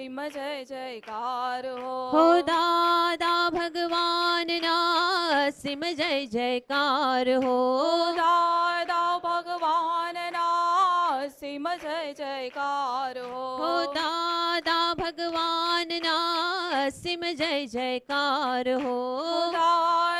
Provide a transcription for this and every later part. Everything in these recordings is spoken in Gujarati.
સિમ જય જયકાર હો દાદા ભગવાન નરસિંહ જય જયકાર હો દાદા ભગવાન નરસિંહ જય જયકાર હો દાદા ભગવાન નરસિંહ જય જયકાર હો દાદા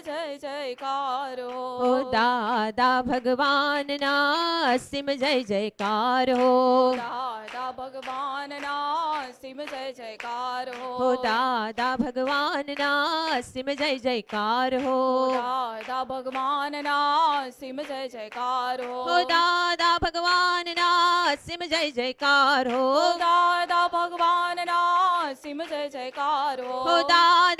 જય જયકારો ઓ દાદા ભગવાન ના સિમ જય જયકારો દાદા ભગવાન ના સિમ જય જયકારો ઓ દાદા ભગવાન ના સિમ જય જયકારો દાદા ભગવાન ના સિમ જય જયકારો ઓ દાદા ભગવાન ના સિમ જય જયકારો દાદા ભગવાન ના સિમ જય જયકારો ઓ દાદા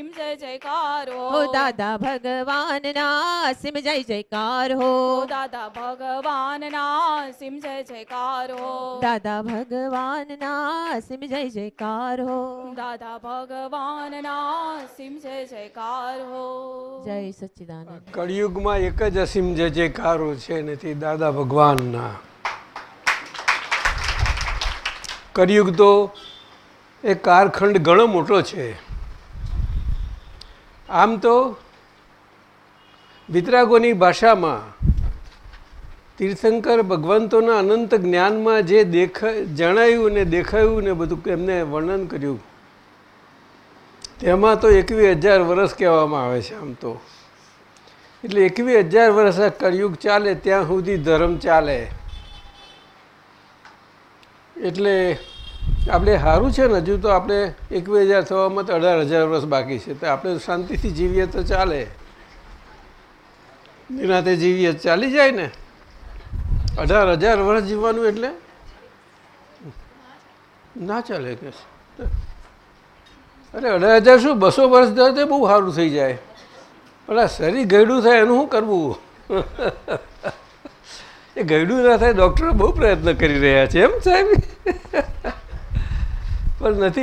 સિમ જય જયકાર. હો દાદા ભગવાનના સિમ જય જયકાર. હો દાદા ભગવાનના સિમ જય જયકાર. દાદા ભગવાનના સિમ જય જયકાર. હો દાદા ભગવાનના સિમ જય જયકાર. જય સચ્ચિદાનંદ. કળિયુગમાં એક જ અસીમ જય જયકારો છે નથી દાદા ભગવાનના. કળિયુગ તો એ કારખંડ ઘણો મોટો છે. આમ તો વિતરાગોની ભાષામાં તીર્થંકર ભગવંતોના અનંત જ્ઞાનમાં જે દેખ, જણાયું ને દેખાયું ને બધું એમને વર્ણન કર્યું, તેમાં તો એકવીસ હજાર વર્ષ કહેવામાં આવે છે આમ તો. એટલે એકવીસ હજાર વર્ષ આ કળિયુગ ચાલે, ત્યાં સુધી ધર્મ ચાલે. એટલે આપણે સારું છે ને, હજુ તો આપણે એકવીસ હજાર થવામાં તો અઢાર હજાર વર્ષ બાકી છે. તો આપણે શાંતિથી જીવીએ તો ચાલે. નિરાતે જીવીએ ચાલી જાય ને. અઢાર હજાર વર્ષ જીવવાનું એટલે ના ચાલે કે અરે અઢાર હજાર શું, બસો વર્ષ થાય તો બહુ સારું થઈ જાય. પણ આ શરીર ગયડું થાય એનું શું કરવું? એ ગયડું ના થાય ડૉક્ટરો બહુ પ્રયત્ન કરી રહ્યા છે એમ સાહેબ. પણ નથી,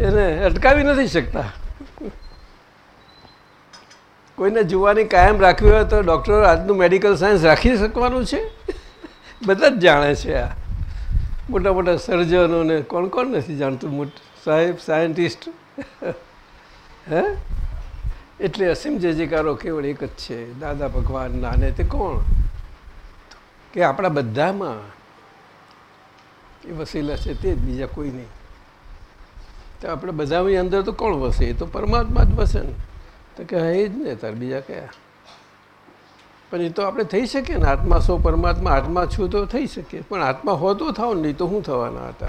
એને અટકાવી નથી શકતા. કોઈને જોવાની કાયમ રાખવી હોય તો ડૉક્ટરો આજનું મેડિકલ સાયન્સ રાખી શકવાનું છે? બધા જ જાણે છે આ. મોટા મોટા સર્જનોને કોણ કોણ નથી જાણતું? સાહેબ, સાયન્ટિસ્ટ. હે? એટલે અસીમ જે જયકારો કેવળ એક જ છે. દાદા ભગવાન નાને તે કોણ? કે આપણા બધામાં એ વસીલા છે તે જ, બીજા કોઈ નહીં. તો આપણે બધાની અંદર તો કોણ વસે? એ તો પરમાત્મા જ વસે ને. તો કે હા, એ જ ને, તાર બીજા કયા? પણ એ તો આપણે થઈ શકીએ ને. આત્મા સો પરમાત્મા, આત્મા છું તો થઈ શકે. પણ આત્મા હો તો થાવ નહીં તો શું થવાના હતા?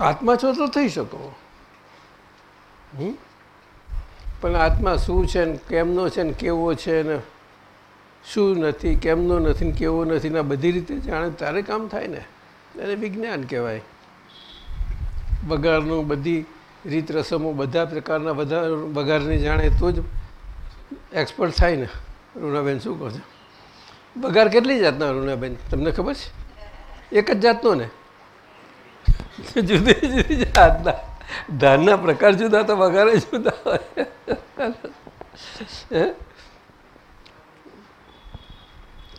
આત્મા છો તો થઈ શકો? પણ આત્મા શું છે ને, કેમનો છે ને, કેવો છે ને? શું નથી, કેમનો નથી ને, કેવો નથી ને બધી રીતે જાણે તારે કામ થાય ને. એને વિજ્ઞાન કહેવાય. વગારનું બધી રીત રસમો બધા પ્રકારના બધા વઘારને જાણે તો જ એક્સપર્ટ થાય ને, રૂણાબેન શું કહો છો? વઘાર કેટલી જાતના રૂણાબેન? તમને ખબર છે? એક જ જાતનો ને? જુદી જુદી જાતના. ધાનના પ્રકાર જુદા તો વઘારે જુદા હોય.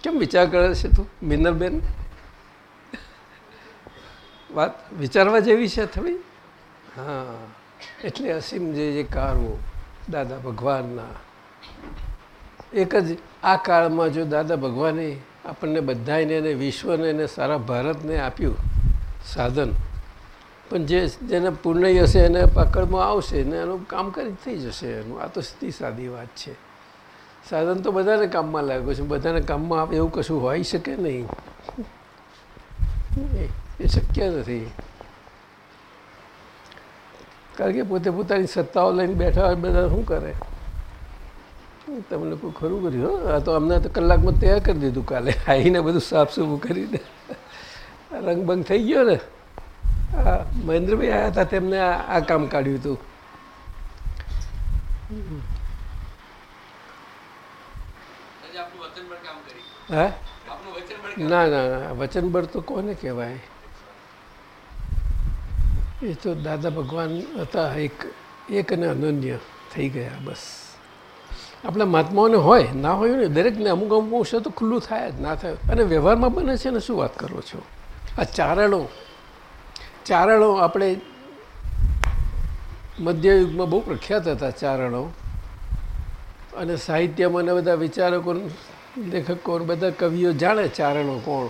કેમ વિચાર કરે છે તું, મિનલબેન? વાત વિચારવા જેવી છે થોડી? હા, એટલે અસીમ જે જે કારો દાદા ભગવાનના, એક જ આ કાળમાં જો દાદા ભગવાને આપણને બધાને અને વિશ્વને અને સારા ભારતને આપ્યું સાધન, પણ જે જેને પુણ્ય હશે એને પકડમાં આવશે ને એનું કામ કરી થઈ જશે એનું. આ તો સીધી સાદી વાત છે. સાધન તો બધાને કામમાં લાગ્યું છે, બધાને કામમાં આવે, એવું કશું હોઈ શકે નહીં. એ- શક્ય નથી. કારણ કે પોતે પોતાની સત્તાઓ લઈને બેઠા હોય બધા શું કરે? તમને કોઈ ખરું કર્યું? હો આ તો અમને તો કલાકમાં તૈયાર કરી દીધું કાલે. આવીને બધું સાફ સૂફ કરીને રંગબંગ થઈ ગયો ને. હા મહેન્દ્રભાઈ આવ્યા હતા તેમને આ કામ કાઢ્યું હતું. ના ના વચનબળ તો કોને કહેવાય? એ તો દાદા ભગવાન હતા, એક એક અને અનન્ય થઈ ગયા, બસ. આપણા મહાત્માઓને હોય, ના હોય ને, દરેકને અમુક અમુક અંશે તો ખુલ્લું થાય જ, ના થાય. અને વ્યવહારમાં બને છે ને, શું વાત કરો છો? આ ચારણો ચારણો આપણે મધ્યયુગમાં બહુ પ્રખ્યાત હતા ચારણો. અને સાહિત્યમાં ને બધા વિચારકો, લેખકો બધા કવિઓ જાણે ચારણો કોણ.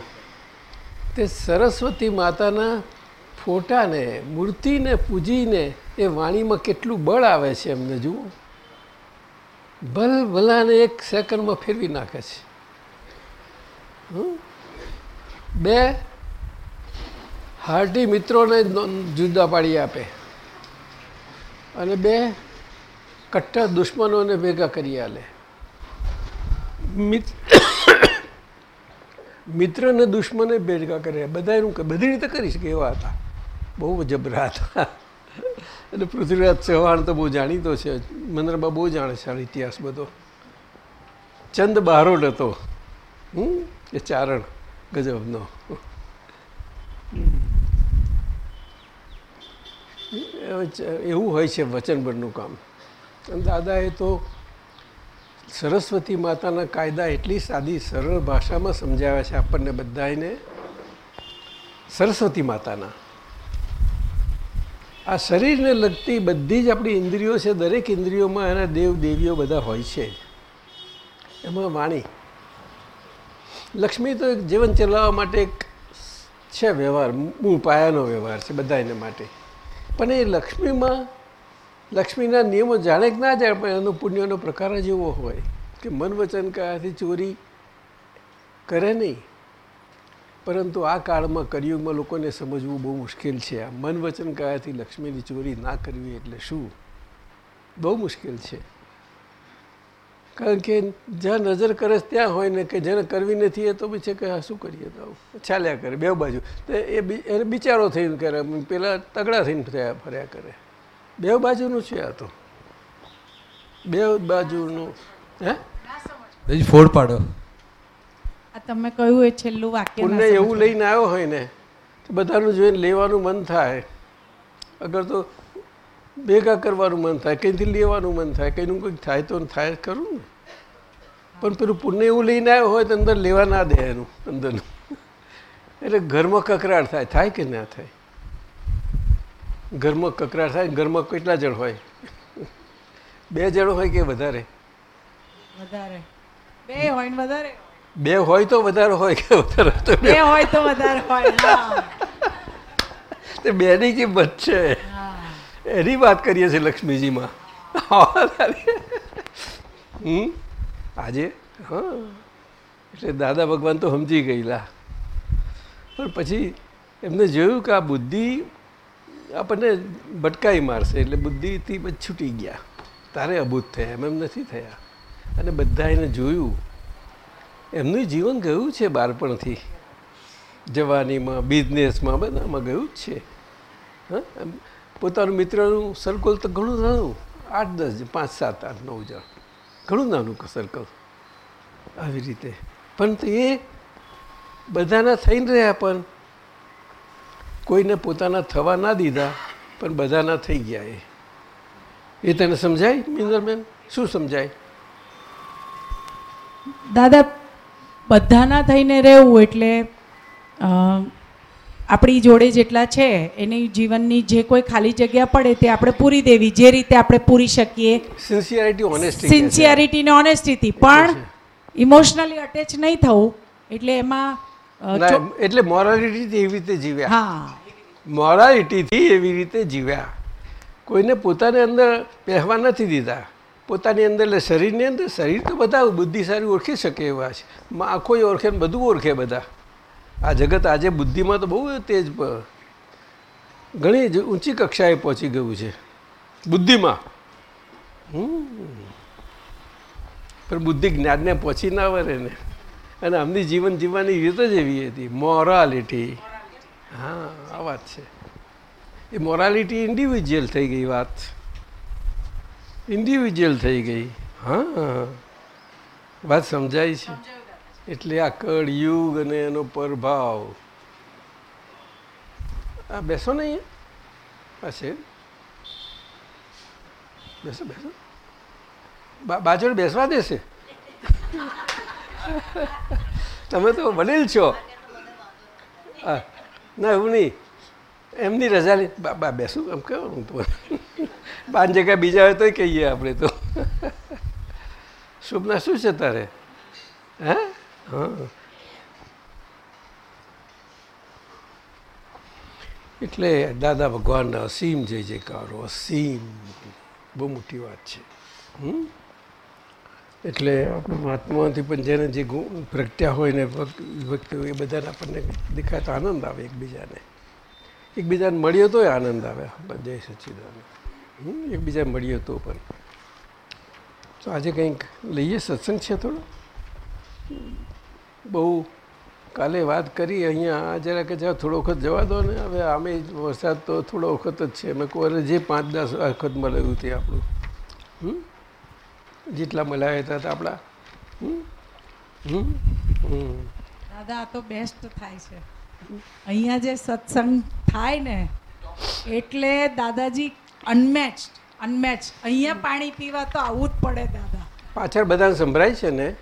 તે સરસ્વતી માતાના ફોટાને, મૂર્તિને પૂજીને એ વાણીમાં કેટલું બળ આવે છે એમને જુઓ. ભલ ભલાને એક સેકન્ડમાં ફેરવી નાખે છે? બે હાર્ટી મિત્રોને જુદા પાડી આપે. અને બે, કટ્ટર દુશ્મનોને ભેગા કરી આલે. મિત- મિત્ર ને દુશ્મને ભેગા કરે બધા એનું બધી રીતે કરી શકે એવા હતા. બહુ જબરા હતા એટલે પૃથ્વીરાજ ચૌહાણ તો બહુ જાણીતો છે. મનરબા બહુ જાણે છે આ ઇતિહાસ બધો. ચંદ બહારોડ હતો. હમ? એ ચારણ ગજબનો. એવું હોય છે વચનબરનું કામ. અને દાદાએ તો સરસ્વતી માતાના કાયદા એટલી સાદી, સરળ ભાષામાં સમજાવ્યા છે આપણને બધાને સરસ્વતી માતાના. આ શરીરને લગતી બધી જ આપણી ઇન્દ્રિયો છે, દરેક ઇન્દ્રિયોમાં એના દેવ, દેવીઓ બધા હોય છે. એમાં વાણી. લક્ષ્મી તો એક જીવન ચલાવવા માટે એક છે વ્યવહાર, મૂળ પાયાનો વ્યવહાર છે બધા એને માટે. પણ એ લક્ષ્મીમાં, લક્ષ્મીના નિયમો જાણે કે ના જાણે, પણ એનો પુણ્યનો પ્રકાર જ એવો હોય કે મન વચન કયાથી ચોરી કરે નહીં. પરંતુ આ કાળમાં કરિયુગમાં લોકોને સમજવું બહુ મુશ્કેલ છે. આ મન વચન કયાથી લક્ષ્મીની ચોરી ના કરવી એટલે શું? બહુ મુશ્કેલ છે. કારણ કે જ્યાં નજર કરે ત્યાં હોય ને કે જેને કરવી નથી એ તો પછી કે હા, શું કરીએ તો? છાલ્યા કરે, બે બાજુ. તો એ બી- એને બિચારો થઈને કરે, પેલા તગડા થઈને થયા ફર્યા કરે. બે બાજુનું છે આ તો. બે બાજુનું હે? ફોડ પાડો. આ તમે કહ્યું એ છેલ્લું વાક્ય પુણ્ય એવું લઈને આવ્યો હોય ને તો બધાનું જોઈને લેવાનું મન થાય. અગર તો ભેગા કરવાનું મન થાય કંઈથી લેવાનું મન થાય કંઈનું કંઈક થાય તો થાય ખરું ને. પણ પેલું પુણ્ય એવું લઈને આવ્યો હોય તો અંદર લેવા ના દે એનું અંદરનું. એટલે ઘરમાં કકરાટ થાય થાય કે ના થાય? ઘરમાં કકરાટ થાય ઘરમાં કેટલા જણ હોય? બે જણ હોય કે વધારે? વધારે. બે હોય ને વધારે. બે હોય તો વધારે હોય કે વધારે હોય તો બે હોય તો વધારે હોય તે બેની કિંમત છે. એની વાત કરીએ છીએ લક્ષ્મીજીમાં. હમ? આજે? હા. એટલે દાદા ભગવાન તો સમજી ગયેલા. પણ પછી એમને જોયું કે આ બુદ્ધિ આપણને ભટકાઈ મારશે એટલે બુદ્ધિથી છૂટી ગયા. તારે અભૂત થયા એમ એમ નથી થયા. અને બધા એને જોયું. એમનું જીવન ગયું છે બાળપણથી. જવાનીમાં બિઝનેસમાં બધામાં ગયું જ છે. હા પોતાનું મિત્રનું સર્કલ તો ઘણું નાનું, આઠ દસ પાંચ, સાત, આઠ, નવ જણ. ઘણું નાનું સર્કલ આવી રીતે. પણ એ બધાના થઈને રહ્યા પણ કોઈને પોતાના થવા ના દીધા, પણ બધાના થઈ ગયા એ. એ તને સમજાય મિનરબેન શું સમજાય? દાદા બધાના થઈને રહેવું એટલે આપણી જોડે જેટલા છે એની જીવનની જે કોઈ ખાલી જગ્યા પડે તે આપણે પૂરી દેવી જે રીતે આપણે પૂરી શકીએ. સિન્સિયરિટી ઓનેસ્ટી સિન્સિયરિટી ને ઓનેસ્ટીથી પણ ઇમોશનલી અટેચ નહીં થવું એટલે એમાં એટલે મોરાલિટીથી એવી રીતે જીવ્યા. હા. મોરાલિટીથી એવી રીતે જીવ્યા. કોઈને પોતાને અંદર પહેવા નથી દીધા. પોતાની અંદર એટલે શરીરની અંદર શરીર તો બધા બુદ્ધિશાળી ઓળખી શકે એવા છે. આંખો ઓળખે ને બધું ઓળખે બધા. આ જગત આજે બુદ્ધિમાં તો બહુ તેજ ઘણી જ ઊંચી કક્ષાએ પહોંચી ગયું છે. બુદ્ધિમાં. પણ બુદ્ધિ જ્ઞાનને પહોંચી ના વરે ને. અને આમની જીવન જીવવાની રીત જ એવી હતી. મોરાલિટી. હા, આ વાત છે. એ મોરાલિટી ઇન્ડિવિજ્યુઅલ થઈ ગઈ વાત. ઇન્ડિવિજ્યુઅલ થઈ ગઈ. હા. વાત સમજાય છે? એટલે આ કળયુગ અને એનો પ્રભાવ. આ બેસો ને અહીંયા. છે? બેસો બેસો. બાજુ બેસવા દેશે? તમે તો વડીલ છો. ના, એવું નહીં. એમની રજા લે બા બેસું, એમ કહેવાનું તો. પાંચ જગ્યા બીજા હોય તોય કહીએ આપણે તો. શુભના શું છે તારે? હે? હા. એટલે દાદા ભગવાનના અસીમ જય જયકારો, અસીમ. બહુ મોટી વાત છે. હમ? એટલે આપણે મહાત્માઓથી પણ જેને જે પ્રગટ્યા હોય ને ભક્ત એ બધાને આપણને દેખાય તો આનંદ આવે એકબીજાને. એકબીજાને મળ્યો તો આનંદ આવે. જય સચ્ચિદાનંદ એકબીજા મળ્યો તો પણ. તો આજે કંઈક લઈએ સત્સંગ છે થોડો? બહુ કાલે વાત કરી, અહીંયા જરા કે જરા થોડો વખત જવા દો ને. હવે આમે વરસાદ તો થોડો વખત જ છે. અમે કહું અરે જે પાંચ દસ વખત મળ્યું તે આપણું. જેટલા મળ્યા હતા આપણા. હમ? હમ? દાદા તો બેસ્ટ થાય છે. અહીંયા જે સત્સંગ થાય ને, એટલે દાદાજી અનમેચ અનમેચ અહીંયા પાણી પીવા તો આવવું જ પડે દાદા. પાછળ બધાને સંભળાય છે ને?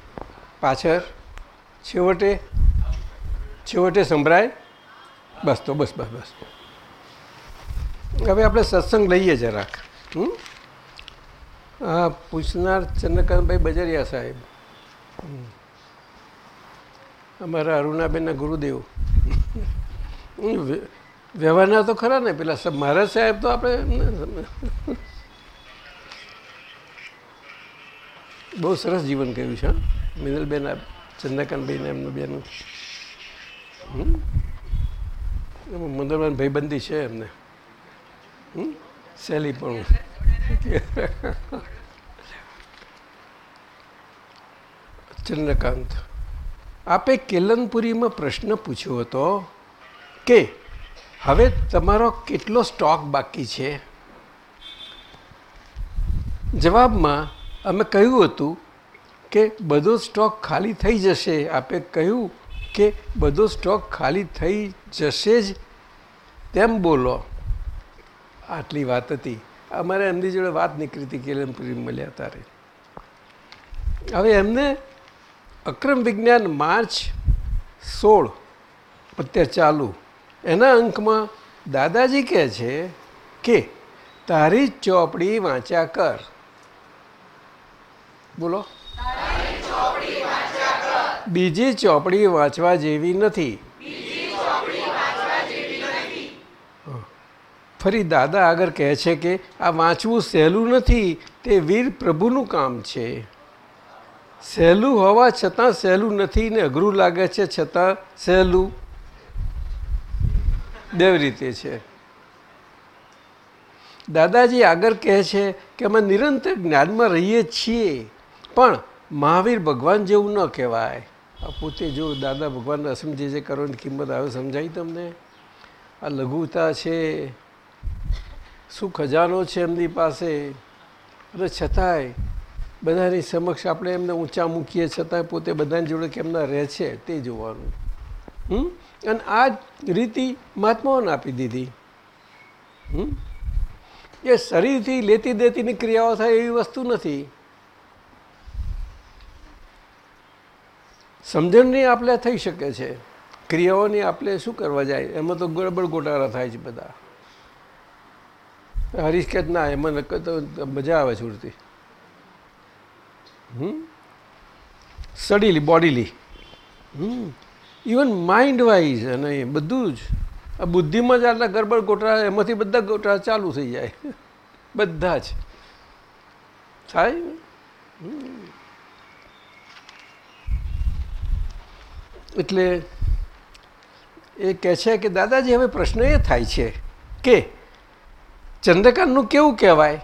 પાછળ, છેવટે છેવટે સંભળાય? બસ તો, બસ બસ બસ. હવે આપણે સત્સંગ લઈએ જરાક હમ? હા પૂછનાર ચંદ્રકાંતભાઈ બજરિયા સાહેબ. હમ. અમારા અરુણાબેનના ગુરુદેવ. વ્યવહારના તો ખરા ને, પેલા મહારાજ સાહેબ તો આપણે બહુ સરસ જીવન કર્યું છે. મિનલબેન આ ચંદ્રકાંતભાઈ ને એમનું બેનું. મંદરબાન ભાઈબંધી છે એમને? સહેલી પણ. ચંદ્રકાંત. આપે કેલનપુરીમાં પ્રશ્ન પૂછ્યો હતો કે, હવે તમારો કેટલો સ્ટોક બાકી છે? જવાબમાં અમે કહ્યું હતું કે, બધો સ્ટોક ખાલી થઈ જશે. આપે કહ્યું કે, બધો સ્ટોક ખાલી થઈ જશે જ. તેમ બોલો. આટલી વાત હતી. અમારે એમની જોડે વાત નીકળી હતી કેલનપુરી મળ્યા તારે હવે એમને અક્રમ વિજ્ઞાન માર્ચ સોળ, અત્યારે ચાલુ. એના અંકમાં દાદાજી કહે છે કે, તારી ચોપડી વાંચ્યા કર. બોલો. બીજી ચોપડી વાંચવા જેવી નથી. ફરી દાદા આગળ કહે છે કે, આ વાંચવું સહેલું નથી, તે વીર પ્રભુનું કામ છે. સહેલું હોવા છતાં સહેલું નથી ને અઘરું લાગે છે છતાં સહેલું બે રીતે છે. દાદાજી આગળ કહે છે કે અમે નિરંતર જ્ઞાનમાં રહીએ છીએ, પણ મહાવીર ભગવાન જેવું ન કહેવાય. આ પોતે જો દાદા ભગવાનને અસમ જે જે કરવાની કિંમત આવે સમજાય તમને? આ લઘુતા છે, શું ખજાનો છે એમની પાસે? અને છતાંય બધાની સમક્ષ આપણે એમને ઊંચા મૂકીએ છતાંય પોતે બધાની જોડે કેમના રહે છે તે જોવાનું. હમ? અને આ રીતિ મહાત્માઓને આપી દીધી. હમ? એ શરીરથી લેતી દેતીની ક્રિયાઓ થાય એવી વસ્તુ નથી. સમજણની આપણે થઈ શકે છે. ક્રિયાઓની આપણે શું કરવા જાય? એમાં તો ગડબડ ગોટાળા થાય છે બધા. હરીશ કે ના, એમાં નક્કર તો મજા આવે છે ઉડતી સડીલી બોડીલી ઇવન માઇન્ડ વાઇઝ અને બધું જ. આ બુદ્ધિમાં જ આટલા ગરબડ ગોટાળા એમાંથી બધા ગોટાળા ચાલુ થઈ જાય. બધા જ. થાય? એટલે એ કહે છે કે, દાદાજી, હવે પ્રશ્ન એ થાય છે કે, ચંદ્રકાંતનું કેવું કહેવાય?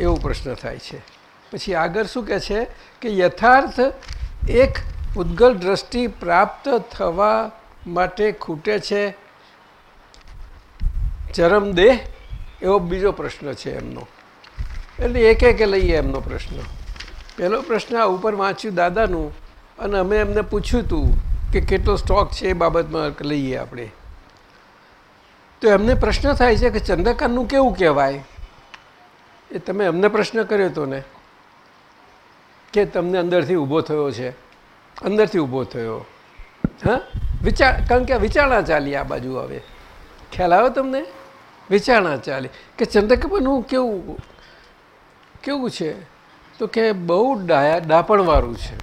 એવો પ્રશ્ન થાય છે. પછી આગળ શું કહે છે કે યથાર્થ એક ઉદ્ગલ દ્રષ્ટિ પ્રાપ્ત થવા માટે ખૂટે છે. ચરમદેહ એવો બીજો પ્રશ્ન છે એમનો. એટલે એક એક લઈએ એમનો પ્રશ્ન. પહેલો પ્રશ્ન આ ઉપર વાંચ્યું દાદાનું, અને અમે એમને પૂછ્યું હતું કે કેટલો સ્ટોક છે એ બાબતમાં લઈએ આપણે. તો એમને પ્રશ્ન થાય છે કે ચંદ્રકાંતનું કેવું કહેવાય? એ તમે એમને પ્રશ્ન કર્યો હતો ને. કે તમને અંદરથી ઊભો થયો છે? અંદરથી ઊભો થયો. હા? વિચાર, કારણ કે વિચારણા ચાલી આ બાજુ હવે ખ્યાલ આવ્યો તમને? વિચારણા ચાલી. કે ચંદ્રકાંતનું કેવું કેવું છે? તો કે બહુ ડાયા, ડાપણવાળું છે.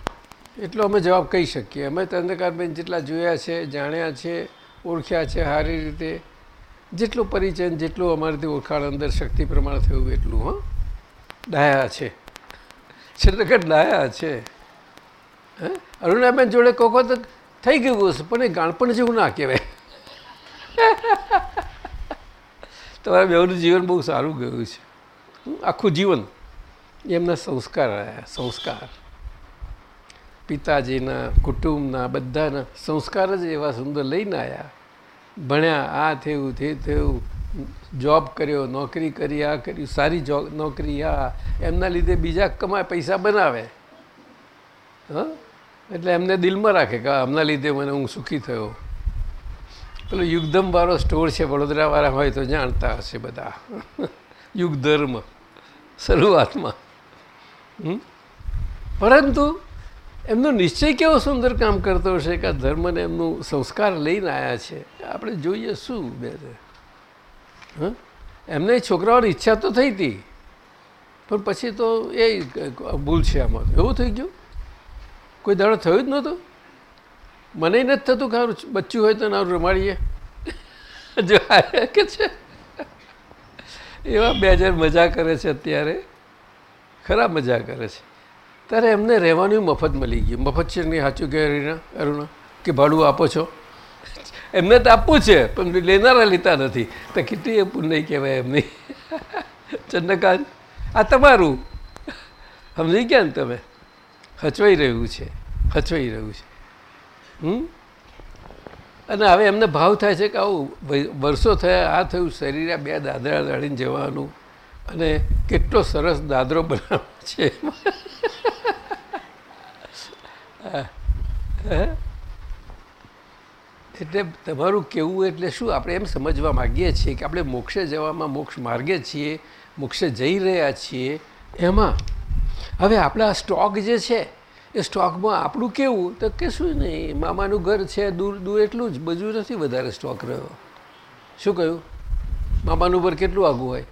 એટલો અમે જવાબ કહી શકીએ. અમે ચંદ્રકાંતબેન જેટલા જોયા છે, જાણ્યા છે, ઓળખ્યા છે સારી રીતે. જેટલું પરિચય જેટલું અમારાથી ઓળખાણ અંદર શક્તિ પ્રમાણે થયું એટલું, હં. ડાયા છે. ચંદ્રકાંત લાયા છે. અરુણાબેન જોડે કોકો તો થઈ ગયું હશે પણ એ ગાણપણ જેવું ના કહેવાય. તમારા બેઉનું જીવન બહુ સારું ગયું છે. આખું જીવન એમના સંસ્કાર આવ્યા સંસ્કાર. પિતાજીના, કુટુંબના, બધાના સંસ્કાર જ એવા સુંદર લઈને આવ્યા ભણ્યા, આ થયું, તે થયું જોબ કર્યો, નોકરી કરી, આ કર્યું, સારી જોબ, નોકરી, આ. એમના લીધે બીજા કમાય, પૈસા બનાવે. હા? એટલે એમને દિલમાં રાખે કે આમના લીધે મને હું સુખી થયો. પેલો યુગધમવાળો સ્ટોર છે, વડોદરાવાળા હોય તો જાણતા હશે બધા. યુગધર્મ, શરૂઆતમાં. પરંતુ એમનો નિશ્ચય કેવો સુંદર કામ કરતો હશે કે આ ધર્મને એમનું સંસ્કાર લઈને આવ્યા છે? આપણે જોઈએ શું બે હં? એમને છોકરાઓની ઈચ્છા તો થઈ હતી, પણ પછી તો એ ભૂલ છે આમાં. એવું થઈ ગયું? કોઈ દાડો થયું જ નહોતું? મને નથી થતું કે બચ્ચું હોય તો નારું રમાડીએ. જો કે છે. એવા બે હજાર મજા કરે છે અત્યારે. ખરાબ મજા કરે છે. ત્યારે એમને રહેવાનું મફત મળી ગયું મફત છે નહીં સાચું કે અરુણા અરુણા? કે ભાડું આપો છો? એમને તો આપવું છે, પણ લેનારા લેતા નથી. તો કેટલી એ પુણ્ય કહેવાય એમની. ચંદ્રકાંત, આ તમારું. સમજી ગયા ને તમે? હચવાઈ રહ્યું છે, હચવાઈ રહ્યું છે. હમ? અને હવે એમને ભાવ થાય છે કે આવું વર્ષો થયા, આ થયું, શરીરે બે દાદરા દાડીને જવાનું, અને કેટલો સરસ દાદરો બનાવ્યો છે. એટલે તમારું કહેવું એટલે શું? આપણે એમ સમજવા માગીએ છીએ કે આપણે મોક્ષે જવામાં મોક્ષ માર્ગે છીએ, મોક્ષે જઈ રહ્યા છીએ. એમાં હવે આપણા સ્ટોક જે છે, એ સ્ટોકમાં આપણું કેવું? તો કે શું નહીં, મામાનું ઘર છે, દૂર દૂર એટલું જ, બધું નથી વધારે સ્ટોક રહ્યો. શું કહ્યું? મામાનું ઘર કેટલું આગું હોય?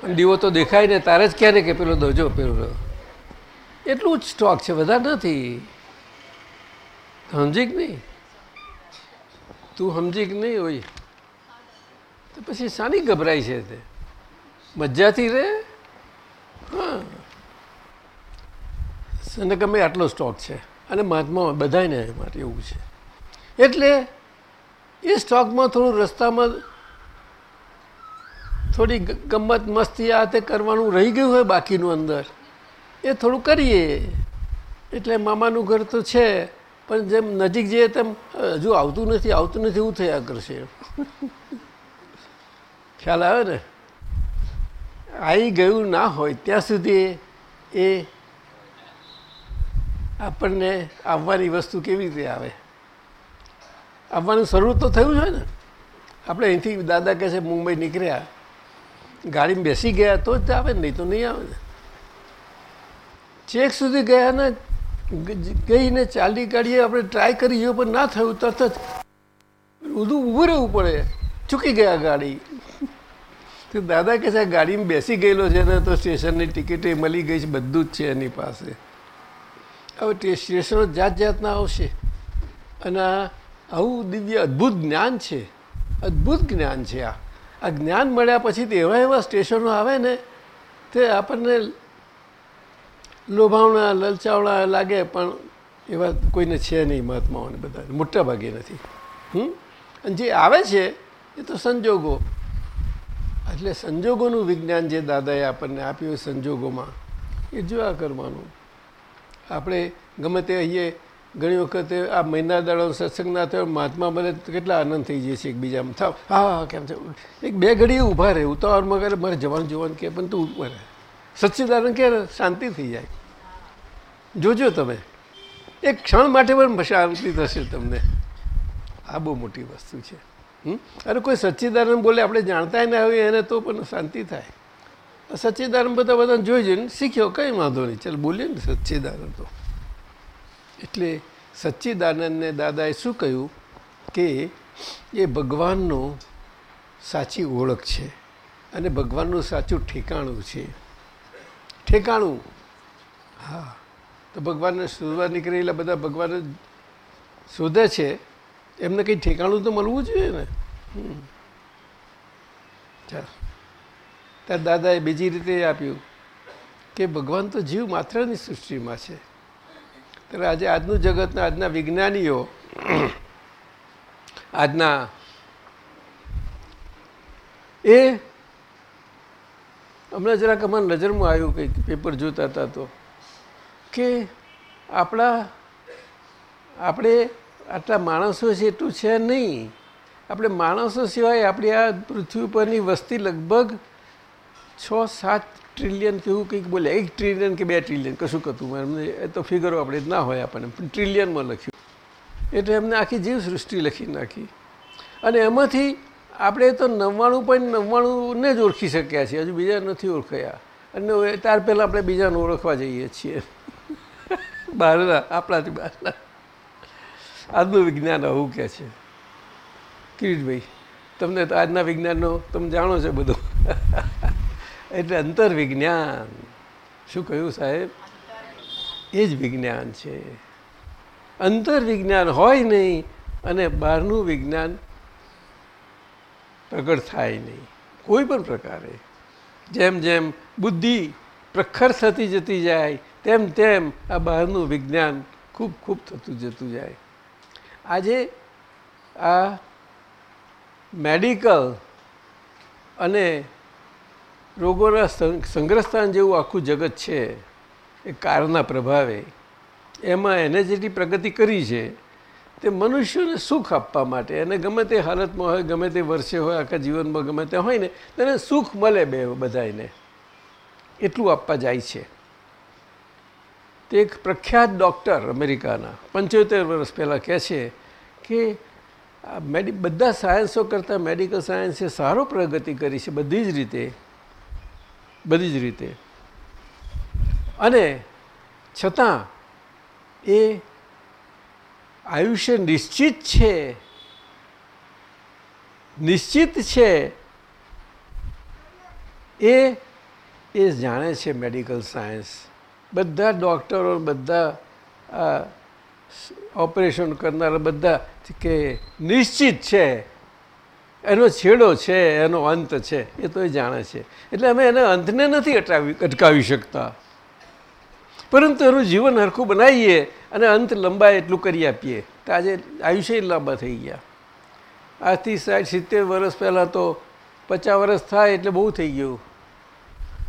પણ દીવો તો દેખાય ને, તારે જ ક્યારે કે પેલો દોજો પેલો રહ્યો? એટલું જ સ્ટોક છે, વધારે નથી. સમજી કે નહીં? તું સમજી કે નહીં હોય? તો પછી શાની ગભરાય છે તે? મજાથી રે? હા. અને ગમે આટલો સ્ટોક છે. અને મહાત્મા બધાને માટે એવું છે. એટલે એ સ્ટોકમાં થોડું રસ્તામાં થોડી ગમત મસ્તી આ તે કરવાનું રહી ગયું હોય બાકીનું અંદર. એ થોડું કરીએ. એટલે મામાનું ઘર તો છે. પણ જેમ નજીક જઈએ તેમ હજુ આવતું નથી આવતું નથી, એવું થયા કરશે ખ્યાલ આવે ને? આવી ગયું ના હોય, ત્યાં સુધી એ આપણને આવવાની વસ્તુ કેવી રીતે આવે? આવવાનું શરૂ તો થયું છે ને. આપણે અહીંથી દાદા કહે છે, મુંબઈ નીકળ્યા. ગાડીમાં બેસી ગયા તો જ આવે ને નહીં તો નહીં આવે. ને ચેક સુધી ગયા ને ગઈને ચાલી કાઢીએ, આપણે ટ્રાય કરી જોયું પણ ના થયું, તરત જ બધું ઊભું રહેવું પડે. ચૂકી ગયા ગાડી. તો દાદા કહે છે ગાડીમાં બેસી ગયેલો છે ને, તો સ્ટેશનની ટિકિટે મળી ગઈ છે, બધું જ છે એની પાસે. હવે તે સ્ટેશનો જાત જાતના આવશે. અને આવું દિવ્ય અદ્ભુત જ્ઞાન છે. અદ્ભુત જ્ઞાન છે આ. આ જ્ઞાન મળ્યા પછી તો એવા એવા સ્ટેશનો આવે ને, તે આપણને લોભાવણા, લલચાવણા લાગે, પણ એવા કોઈને છે નહીં મહાત્માઓને બધા મોટા ભાગે નથી. હમ? અને જે આવે છે, એ તો સંજોગો. એટલે સંજોગોનું વિજ્ઞાન જે દાદાએ આપણને આપ્યું સંજોગોમાં, એ જોયા કરવાનું. આપણે ગમે તે અહીંયા ઘણી વખતે આ મહિના દાડો સત્સંગ ના થયો, મહાત્મા મને કેટલા આનંદ થઈ જાય છે એકબીજામાં. થાવ, હા હા કેમ છે? એક બે ઘડી ઊભા રહે, ઉતાવળમાં કરે, મારે જવાનું, જોવાનું કે, પણ તું ઊભા રહે. સચ્ચિદાનંદ કે શાંતિ થઈ જાય. જોજો તમે. એક ક્ષણ માટે પણ શાંતિ થશે તમને. આ બહુ મોટી વસ્તુ છે? અરે કોઈ સચ્ચિદાનંદ બોલે આપણે જાણતા ના હોઈએ, એને તો પણ શાંતિ થાય. સચ્ચિદાનંદ બધા બધા જોઈ જોઈને શીખ્યો, કંઈ વાંધો નહીં. ચાલ, બોલીએ ને સચ્ચિદાનંદ તો. એટલે સચ્ચિદાનંદને દાદાએ શું કહ્યું કે એ ભગવાનનો સાચી ઓળખ છે અને ભગવાનનું સાચું ઠેકાણું છે. ઠેકાણું. હા. તો ભગવાનને શોધવા નીકળેલા બધા ભગવાન શોધે છે. એમને કંઈ ઠેકાણું તો મળવું જોઈએ ને. ચાલ. ત્યારે દાદાએ બીજી રીતે આપ્યું કે ભગવાન તો જીવ માત્રની સૃષ્ટિમાં છે. ત્યારે આજે આજનું જગતના આજના વિજ્ઞાનીઓ આજના એ હમણાં જરાક અમારા નજરમાં આવ્યું કંઈક પેપર જોતા હતા તો કે આપણા, આપણે આટલા માણસો છે એટલું છે નહીં. આપણે માણસો સિવાય આપણી આ પૃથ્વી પરની વસ્તી લગભગ છ સાત ટ્રિલિયન કેવું કંઈક બોલે. એક ટ્રિલિયન કે બે ટ્રિલિયન કશું કતું એમને એ તો ફિગરો આપણે ના હોય આપણને. પણ ટ્રિલિયનમાં લખ્યું. એટલે એમને આખી જીવ સૃષ્ટિ લખી નાખી. અને એમાંથી આપણે તો નવ્વાણું પોઈન્ટ નવ્વાણુંને જ ઓળખી શક્યા છીએ. હજુ બીજા નથી ઓળખાયા. અને ત્યાર પહેલાં આપણે બીજાને ઓળખવા જઈએ છીએ. બહારના આપણાથી બહારના આજનું વિજ્ઞાન આવું કહે છે. કિરીટભાઈ, તમને તો આજના વિજ્ઞાનનો તમે જાણો છો બધું. એટલે અંતર વિજ્ઞાન. શું કહ્યું સાહેબ? એ જ વિજ્ઞાન છે. અંતર વિજ્ઞાન હોય નહીં અને બહારનું વિજ્ઞાન પ્રગટ થાય નહીં. કોઈ પણ પ્રકારે. જેમ જેમ બુદ્ધિ પ્રખર થતી જતી જાય, તેમ તેમ આ બહારનું વિજ્ઞાન ખૂબ ખૂબ થતું જતું જાય. આજે આ મેડિકલ અને રોગોના સં- સંગ્રહસ્થાન જેવું આખું જગત છે, એ કારના પ્રભાવે. એમાં એને જેટલી પ્રગતિ કરી છે તે મનુષ્યને સુખ આપવા માટે. અને ગમે તે હાલતમાં હોય, ગમે તે વર્ષે હોય, આખા જીવનમાં ગમે તે હોય ને, તેને સુખ મળે બે બધાને એટલું આપવા જાય છે. તે એક પ્રખ્યાત ડૉક્ટર અમેરિકાના, પંચોતેર વર્ષ પહેલાં કહે છે કે મેડિ, બધા સાયન્સો કરતાં મેડિકલ સાયન્સે સારો પ્રગતિ કરી છે, બધી જ રીતે. બધી જ રીતે. અને છતાં એ આયુષ્ય નિશ્ચિત છે. નિશ્ચિત છે. એ એ જાણે છે મેડિકલ સાયન્સ. બધા ડૉક્ટરો, બધા ઓપરેશન કરનારા બધા કે નિશ્ચિત છે. એનો છેડો છે, એનો અંત છે, એ તો એ જાણે છે. એટલે અમે એના અંતને નથી અટકાવી અટકાવી શકતા. પરંતુ એનું જીવન હરખું બનાવીએ અને અંત લંબાય એટલું કરી આપીએ. તો આજે આયુષ્ય લાંબા થઈ ગયા. આજથી સાઠ, સિત્તેર વર્ષ પહેલાં તો પચાસ વર્ષ થાય એટલે બહુ થઈ ગયું.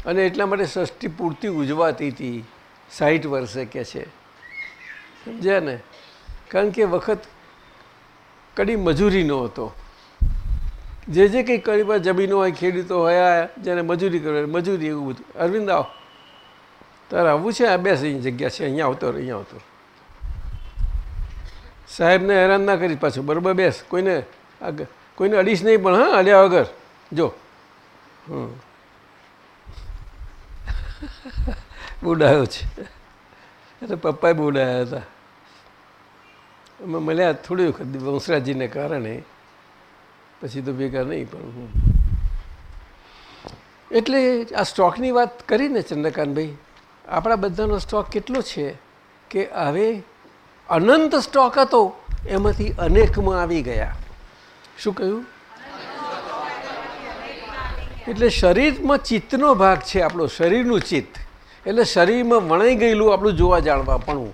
અને એટલા માટે ષષ્ઠી પૂર્તિ ઉજવાતી હતી. સાઠ વર્ષે કે છે. સમજ્યા ને? કારણ કે વખત કડી મજૂરીનો હતો. જે જે કંઈ પર જમીનો હોય, ખેડૂતો હોય જેને મજૂરી કરે, મજૂરી એવું બધું. અરવિંદ આવ. તારે આવવું છે? આ બેસ અહીં જગ્યા છે. અહીંયા આવતો રહે, અહીંયા આવતો સાહેબને હેરાન ના કરી પાછું. બરાબર બેસ. કોઈને કોઈને અડીશ નહીં પણ, હા, અડ્યા વગર. જો. હમ. બુડાયો છે. એટલે પપ્પાએ બુડાયા હતા. અમે મળ્યા થોડી વખત વંશરાજીને કારણે. પછી તો ભેગા નહીં પણ એટલે આ સ્ટોકની વાત કરીને ચંદ્રકાંતભાઈ આપણા બધાનો સ્ટોક કેટલો છે કે હવે અનંત સ્ટોક હતો, એમાંથી અનેકમાં આવી ગયા. શું કહ્યું? એટલે શરીરમાં ચિત્તનો ભાગ છે આપણો, શરીરનું ચિત્ત. એટલે શરીરમાં વણાઈ ગયેલું આપણું જોવા જાણવા પણ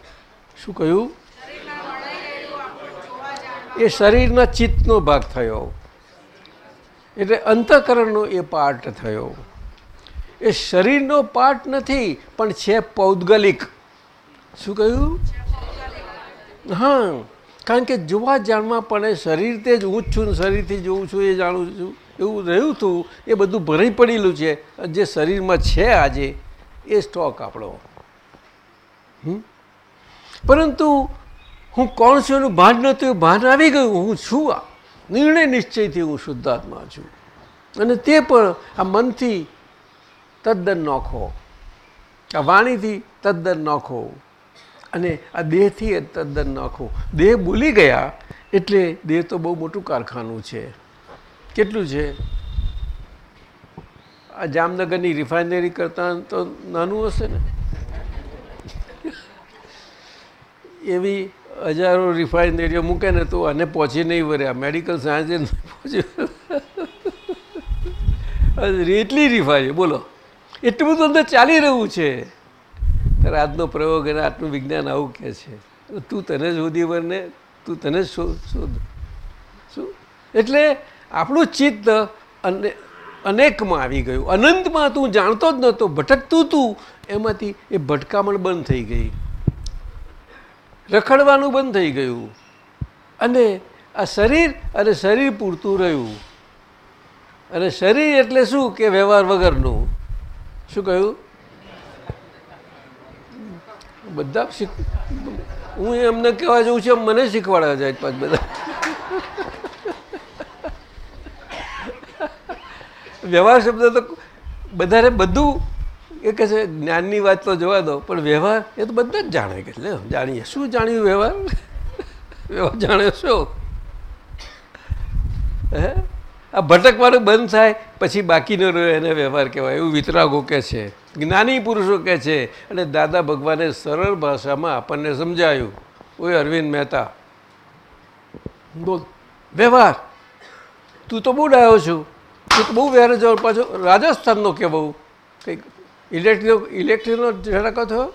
શું કહ્યું? એ શરીરના ચિત્તનો ભાગ થયો. એટલે અંતઃકરણનો એ પાર્ટ થયો. એ શરીરનો પાર્ટ નથી, પણ છે પૌદ્ગલિક. શું કહ્યું? હા, કારણ કે જોવા જાણવા પણ એ તે જ, હું છું શરીરથી જોઉં છું એ જાણું છું. એવું રહ્યું હતું એ બધું ભરાઈ પડેલું છે. જે શરીરમાં છે આજે, એ સ્ટોક આપણો. પરંતુ હું કોણ છું એનું ભાન નહોતું ભાન આવી ગયું. હું છું આ. નિર્ણય નિશ્ચયથી હું શુદ્ધાત્મા છું. અને તે પણ આ મનથી તદ્દન નોખો આ વાણીથી તદ્દન નોખો અને આ દેહથી તદ્દન નોખો દેહ ભૂલી ગયા એટલે દેહ તો બહુ મોટું કારખાનું છે. કેટલું છે? આ જામનગરની રિફાઇનરી કરતાં તો નાનું હશે ને? એવી હજારો રિફાઇનરીઓ મૂકે ને તો આને પહોંચી નહીં વર્યા મેડિકલ સાયન્સે પહોંચ્યું. એટલી રિફાઇનરી. બોલો. એટલું બધું અંદર ચાલી રહ્યું છે. ત્યારે આજનો પ્રયોગ અને આટલું વિજ્ઞાન આવું કહે છે. તું તને જ વરને, તું તને જ શોધ. શું? એટલે આપણું ચિત્ત અને અનેકમાં આવી ગયું. અનંતમાં તું જાણતો જ નહોતો, ભટકતું તું. એમાંથી એ ભટકામણ બંધ થઈ ગઈ. રખડવાનું બંધ થઈ ગયું. અને આ શરીર અને શરીર પૂરતું રહ્યું. અને શરીર એટલે શું? કે વ્યવહાર વગરનું. શું કહ્યું? બધા શીખ, હું એમને કહેવા જઉં છું, મને શીખવાડવા જાય પાછ બધા. વ્યવહાર શબ્દ તો બધાને બધું, એ કહે છે, જ્ઞાનની વાત તો જોવા દો, પણ વ્યવહાર, એ તો બધા જ જાણે કે લે, જાણીએ. શું જાણ્યું વ્યવહાર? વ્યવહાર જાણે શું? હે? આ ભટકવાનું બંધ થાય, પછી બાકીનો રહ્યો એને વ્યવહાર કહેવાય, એવું વિતરાગો કહે છે, જ્ઞાની પુરુષો કહે છે, અને દાદા ભગવાને સરળ ભાષામાં આપણને સમજાયું. ઓય અરવિંદ મહેતા, બોલ, વ્યવહાર, તું તો બહુ ડાયો છું, તું તો બહુ વ્યવહાર જવા પાછો રાજસ્થાનનો કે બહુ? કંઈક ઇલેક્ટ્રિક, ઇલેક્ટ્રિકનો ઝડકો થયો?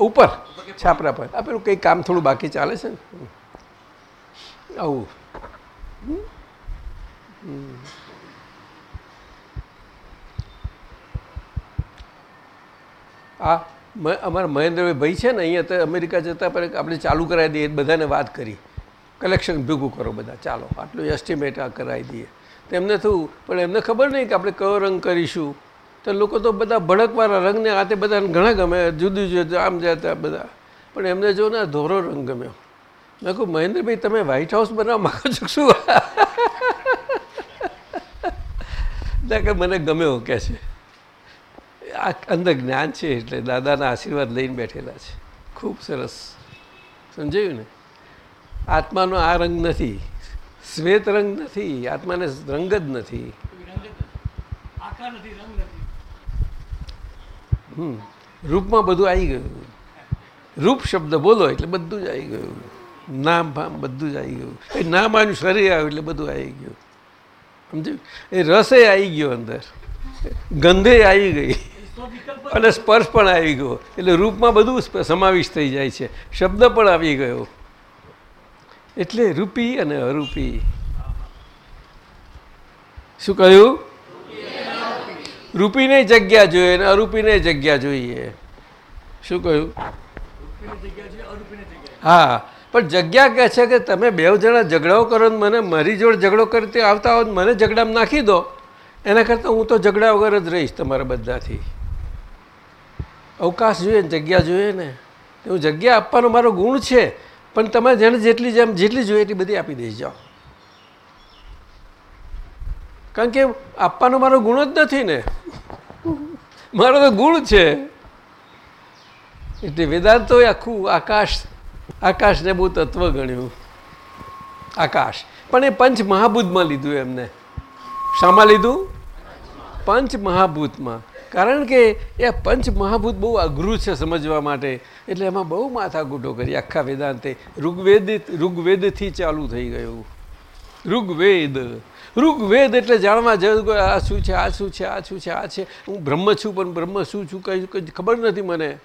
ઉપર, છાપરા પર. આ પેલું કંઈક કામ થોડું બાકી ચાલે છે ને? આવું. આ અમારા મહેન્દ્રભાઈ ભાઈ છે ને અહીંયા તો અમેરિકા જતા પણ આપણે ચાલુ કરાવી દઈએ, બધાને વાત કરી. કલેક્શન ભેગું કરો બધા, ચાલો, આટલું એસ્ટિમેટ આ કરાવી દઈએ. તો એમને થયું, પણ એમને ખબર નહીં કે આપણે કયો રંગ કરીશું. તો લોકો તો બધા ભડકવાળા રંગને હાથે બધાને ઘણા ગમે, જુદું જુદું, આમ જતા બધા. પણ એમને જો ને ધોરો રંગ ગમ્યો. મેં કહું મહેન્દ્રભાઈ તમે વ્હાઇટ હાઉસ બનાવવા માંગો છો શું? ના કે મને ગમે કે છે. આ અંદર જ્ઞાન છે એટલે દાદાના આશીર્વાદ લઈને બેઠેલા છે. ખૂબ સરસ. સમજાયું ને? આત્માનો આ રંગ નથી. શ્વેત રંગ નથી. આત્માને રંગ જ નથી. હમ. રૂપમાં બધું આવી ગયું. રૂપ શબ્દ બોલો એટલે બધું જ આવી ગયું. નામ ભામ બધું જ આવી ગયું. એ નામ આનું શરીર આવ્યું એટલે બધું આવી ગયું. સમજ્યું? એ રસે આવી ગયો અંદર. ગંધે આવી ગઈ. અને સ્પર્શ પણ આવી ગયો. એટલે રૂપમાં બધું સમાવેશ થઈ જાય છે. શબ્દ પણ આવી ગયો. એટલે રૂપી અને અરૂપી. શું કહ્યું? રૂપીને જગ્યા જોઈએ અને અરૂપીને જગ્યા જોઈએ. શું કહ્યું? હા. પણ જગ્યા કહે છે કે તમે બે જણા ઝઘડાઓ કરો ને મને મારી જોડે ઝઘડો કરતી આવતા હો મને ઝઘડામાં નાખી દો. એના કરતાં હું તો ઝઘડા વગર જ રહીશ તમારા બધાથી. અવકાશ જોઈએ ને, જગ્યા જોઈએ ને. એવું જગ્યા આપવાનો મારો ગુણ છે, પણ તમે જેને જેટલી જેમ જેટલી જોઈએ એટલી બધી આપી દઈ જાઓ. કારણ કે આપવાનો મારો ગુણ જ નથી ને. મારો તો ગુણ છે. એટલે વેદાંતોએ આખું આકાશ આકાશને બહુ તત્વ ગણ્યું. આકાશ. પણ એ પંચ મહાભૂતમાં લીધું એમને. શામાં લીધું? પંચ મહાભૂતમાં કારણ કે એ પંચ મહાભૂત બહુ અઘરું છે સમજવા માટે. એટલે એમાં બહુ માથાકૂટો કરી. આખા વેદાંતે ઋગ્વેદ, ઋગ્વેદથી ચાલુ થઈ ગયું. ઋગ્વેદ. ઋગ્વેદ એટલે જાણવા જવું આ શું છે, આ શું છે, આ શું છે, આ છે. હું બ્રહ્મ છું, પણ બ્રહ્મ શું છું કઈ ખબર નથી મને.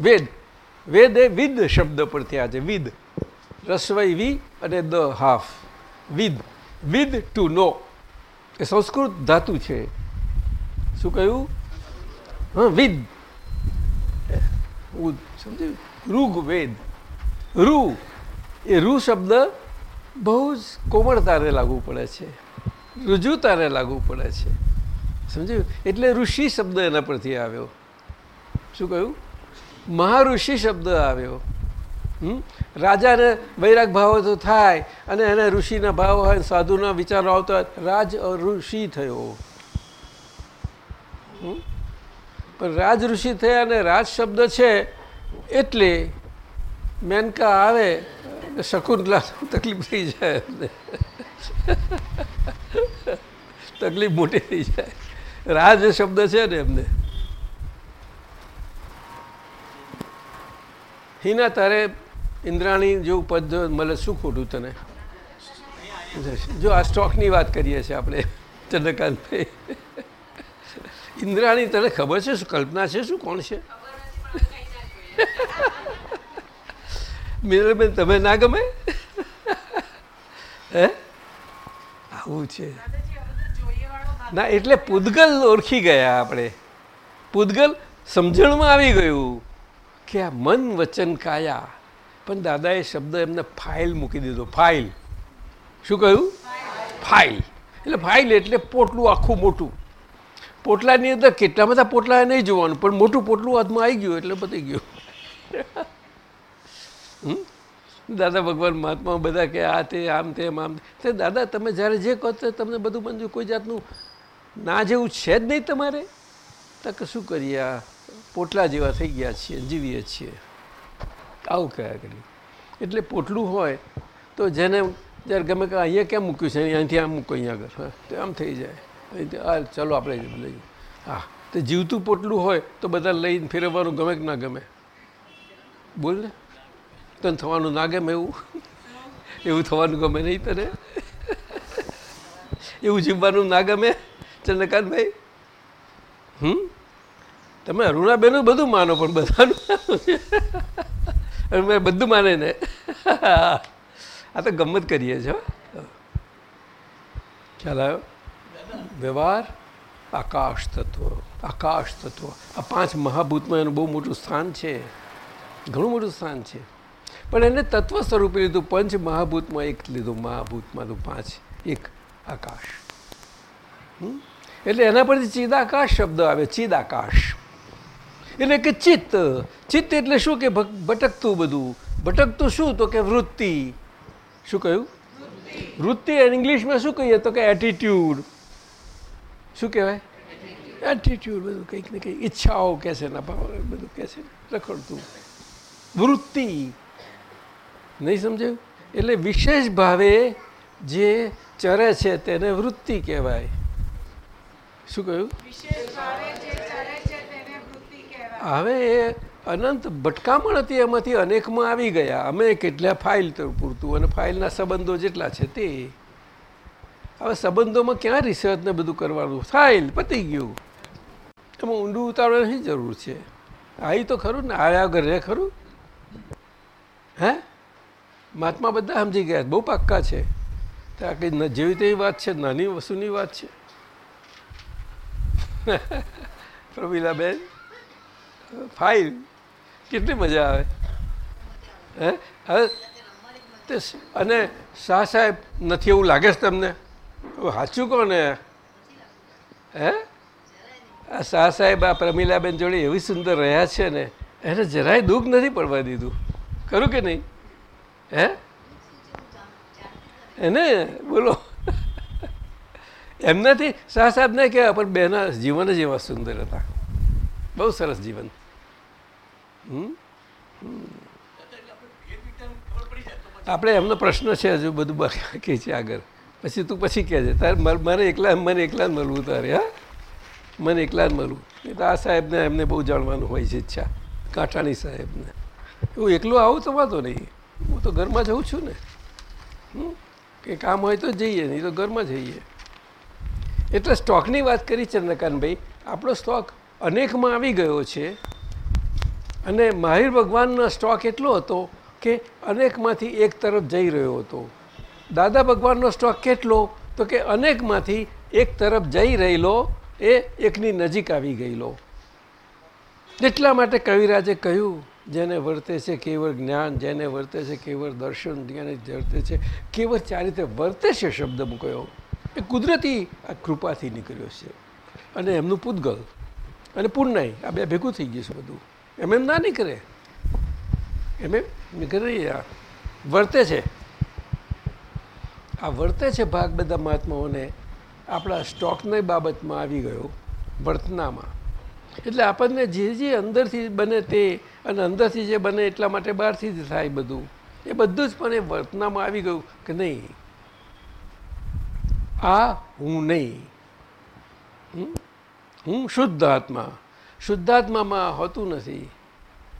વેદ. વેદ એ વિદ શબ્દ પરથી આ છે, વિદ. રસવાઈ વી અને દ હાફ. વિદ. વિદ ટુ નો. એ સંસ્કૃત ધાતુ છે. શું કહ્યું? હા, વિદ. ઉદ સમજ્યું ઋગવેદ રૂ એ રૂ શબ્દ બહુ જ કોમળતાને લાગુ પડે છે. રુજુતાને લાગુ પડે છે. સમજ્યું? એટલે ઋષિ શબ્દ એના પરથી આવ્યો. શું કહ્યું? મહાઋષિ શબ્દ આવ્યો? રાજાને વૈરાગ ભાવો તો થાય અને એને ઋષિના ભાવ હોય સાધુના વિચારો આવતા રાજ ઋષિ થયો? પણ રાજ ઋષિ થયા અને રાજ શબ્દ છે એટલે મેનકા આવે શકુંતલા તકલીફ થઈ જાય તકલીફ મોટી થઈ જાય. રાજ શબ્દ છે ને એમને. હિના, તારે ઇન્દ્રાણી જેવું પદ મળે, શું ખોટું તને? જો આ સ્ટોકની વાત કરીએ છીએ આપણે, ચંદ્રકાંતભાઈ. ઇન્દ્રાણી, તને ખબર છે શું? કલ્પના છે શું? કોણ છે? મિનલબેન તમે ના ગમે? હે? આવું છે. ના, એટલે પૂદગલ ઓળખી ગયા આપણે. પૂદગલ સમજણમાં આવી ગયું. કે મન વચન કાયા. પણ દાદાએ શબ્દ એમને ફાઇલ મૂકી દીધો. ફાઇલ. શું કહ્યું? ફાઇલ. એટલે ફાઇલ એટલે પોટલું આખું મોટું. પોટલાની અંદર કેટલા બધા પોટલા નહીં જોવાનું, પણ મોટું પોટલું હાથમાં આવી ગયું એટલે પતી ગયું? દાદા ભગવાન મહાત્મા બધા કે આ તે, આમ તેમ આમ તે. દાદા, તમે જ્યારે જે કહો તે તમને બધું મંજૂર, કોઈ જાતનું ના જેવું છે જ નહીં તમારે? તો શું કરીએ પોટલા જેવા થઈ ગયા છીએ, જીવીએ છીએ. આવું કયા કરી એટલે પોટલું હોય તો જેને જ્યારે ગમે કે અહીંયા ક્યાં મૂક્યું છે? અહીંયાથી આમ મૂકો અહીંયા આગળ. તો આમ થઈ જાય. આ ચાલો આપણે લઈએ. હા, તો જીવતું પોટલું હોય તો બધા લઈને ફેરવવાનું ગમે કે ના ગમે? બોલ ને. તને થવાનું ના ગમે એવું? એવું થવાનું ગમે નહીં તને? એવું જીવવાનું ના ગમે? ચંદ્રકાંતભાઈ? હમ? તમે અરુણાબેનું બધું માનો, પણ બધાનું મેં બધું માને ને. આ તો ગમત કરીએ છો ખ્યાલ આવ્યો? વ્યવહાર, આકાશ તત્વ આકાશ તત્વ. આ પાંચ મહાભૂતમાં એનું બહુ મોટું સ્થાન છે. ઘણું મોટું સ્થાન છે. પણ એને તત્વ સ્વરૂપે લીધું, પંચ મહાભૂતમાં એક લીધું, મહાભૂતમાં તો પાંચ, એક આકાશ? એટલે એના પરથી ચિદાકાશ શબ્દ આવે, ચિદાકાશ. એટલે કે ચિત્ત. ચિત્ત એટલે શું કે ભટકતું બધું? ભટકતું શું? તો કે વૃત્તિ. શું કહ્યું? વૃત્તિ ઇંગ્લિશમાં શું કહીએ? તો કે એટીટ્યુડ શું કહેવાય? એટીટ્યુડ બધું કંઈક ને કંઈક. ઈચ્છાઓ કહે છે એના ભાવ બધું કહે છે. રખડતું. વૃત્તિ. નહીં સમજાયું? એટલે વિશેષ ભાવે જે ચરે છે તેને વૃત્તિ કહેવાય. શું કહ્યું? હવે એ અનંત ભટકામણ હતી, એમાંથી અનેકમાં આવી ગયા. અમે કેટલા ફાઇલ પૂરતું અને ફાઇલના સંબંધો જેટલા છે તે. હવે સંબંધોમાં ક્યાં રિસર્ચને બધું કરવાનું? ફાઇલ પતી ગયું. એમાં ઊંડું ઉતારવાની જરૂર છે. આવી તો ખરું ને આવ્યા રહે ખરું? હે? મહાત્મા બધા સમજી ગયા બહુ પાક્કા છે. તો આ કંઈ ન- જેવી તેવી વાત છે, નાની વસ્તુની વાત છે. પ્રમીલાબેન ફાઇલ. કેટલી મજા આવે. હે? હવે તે અને શાહ સાહેબ નથી એવું લાગે છે તમને? સાચું કોને? હે? આ શાહ સાહેબ, આ પ્રમીલાબેન જોડે એવી સુંદર રહ્યા છે ને, એને જરાય દુઃખ નથી પડવા દીધું. ખરું કે નહીં? હે? એને બોલો. એમનાથી શાહ સાહેબ ને કહેવાય પણ બેના જીવન જ એવા સુંદર હતા. બહુ સરસ જીવન. આપણે એમનો પ્રશ્ન છે હજુ બધું બાકી છે આગળ. પછી તું પછી કહેજે તારે મારે- એકલા મને એકલા જ મળવું તારે, હા? મને એકલા જ મળવું. એ તો આ સાહેબને એમને બહુ જાણવાનું હોય છે ઈચ્છા. કાંઠાણી સાહેબને. હું એકલું આવું તો વાંધો નહીં. હું તો ઘરમાં જઉં છું ને. હમ? કે કામ હોય તો જઈએ, નહીં તો ઘરમાં જઈએ એટલે સ્ટોકની વાત કરી ચંદ્રકાંતભાઈ. આપણો સ્ટોક અનેકમાં આવી ગયો છે. અને માહિર ભગવાનનો સ્ટોક એટલો હતો કે અનેકમાંથી એક તરફ જઈ રહ્યો હતો. દાદા ભગવાનનો સ્ટોક કેટલો? તો કે અનેકમાંથી એક તરફ જઈ રહેલો એ એકની નજીક આવી ગયેલો. એટલા માટે કવિરાજે કહ્યું, જેને વર્તે છે કેવળ જ્ઞાન, જેને વર્તે છે કેવળ દર્શન, જેને વર્તે છે કેવળ રીતે વર્તે છે શબ્દ મૂક્યો. એ કુદરતી આ કૃપાથી નીકળ્યો છે. અને એમનું પૂતગલ, અને પૂર્ણાઈ, આ બે ભેગું થઈ ગયું છે બધું. એમ એમ ના નીકળે. એમ એમ નીકળી વર્તે છે. આ વર્તે છે ભાગ બધા મહાત્માઓને આપણા સ્ટોકની બાબતમાં આવી ગયો વર્તનામાં. એટલે આપણને જે જે અંદરથી બને તે અને અંદરથી જે બને એટલા માટે બહારથી જ થાય બધું. એ બધું જ પણ એ વર્તનામાં આવી ગયું કે નહીં? આ હું નહીં? હું શુદ્ધ આત્મા. શુદ્ધાત્મામાં હોતું નથી.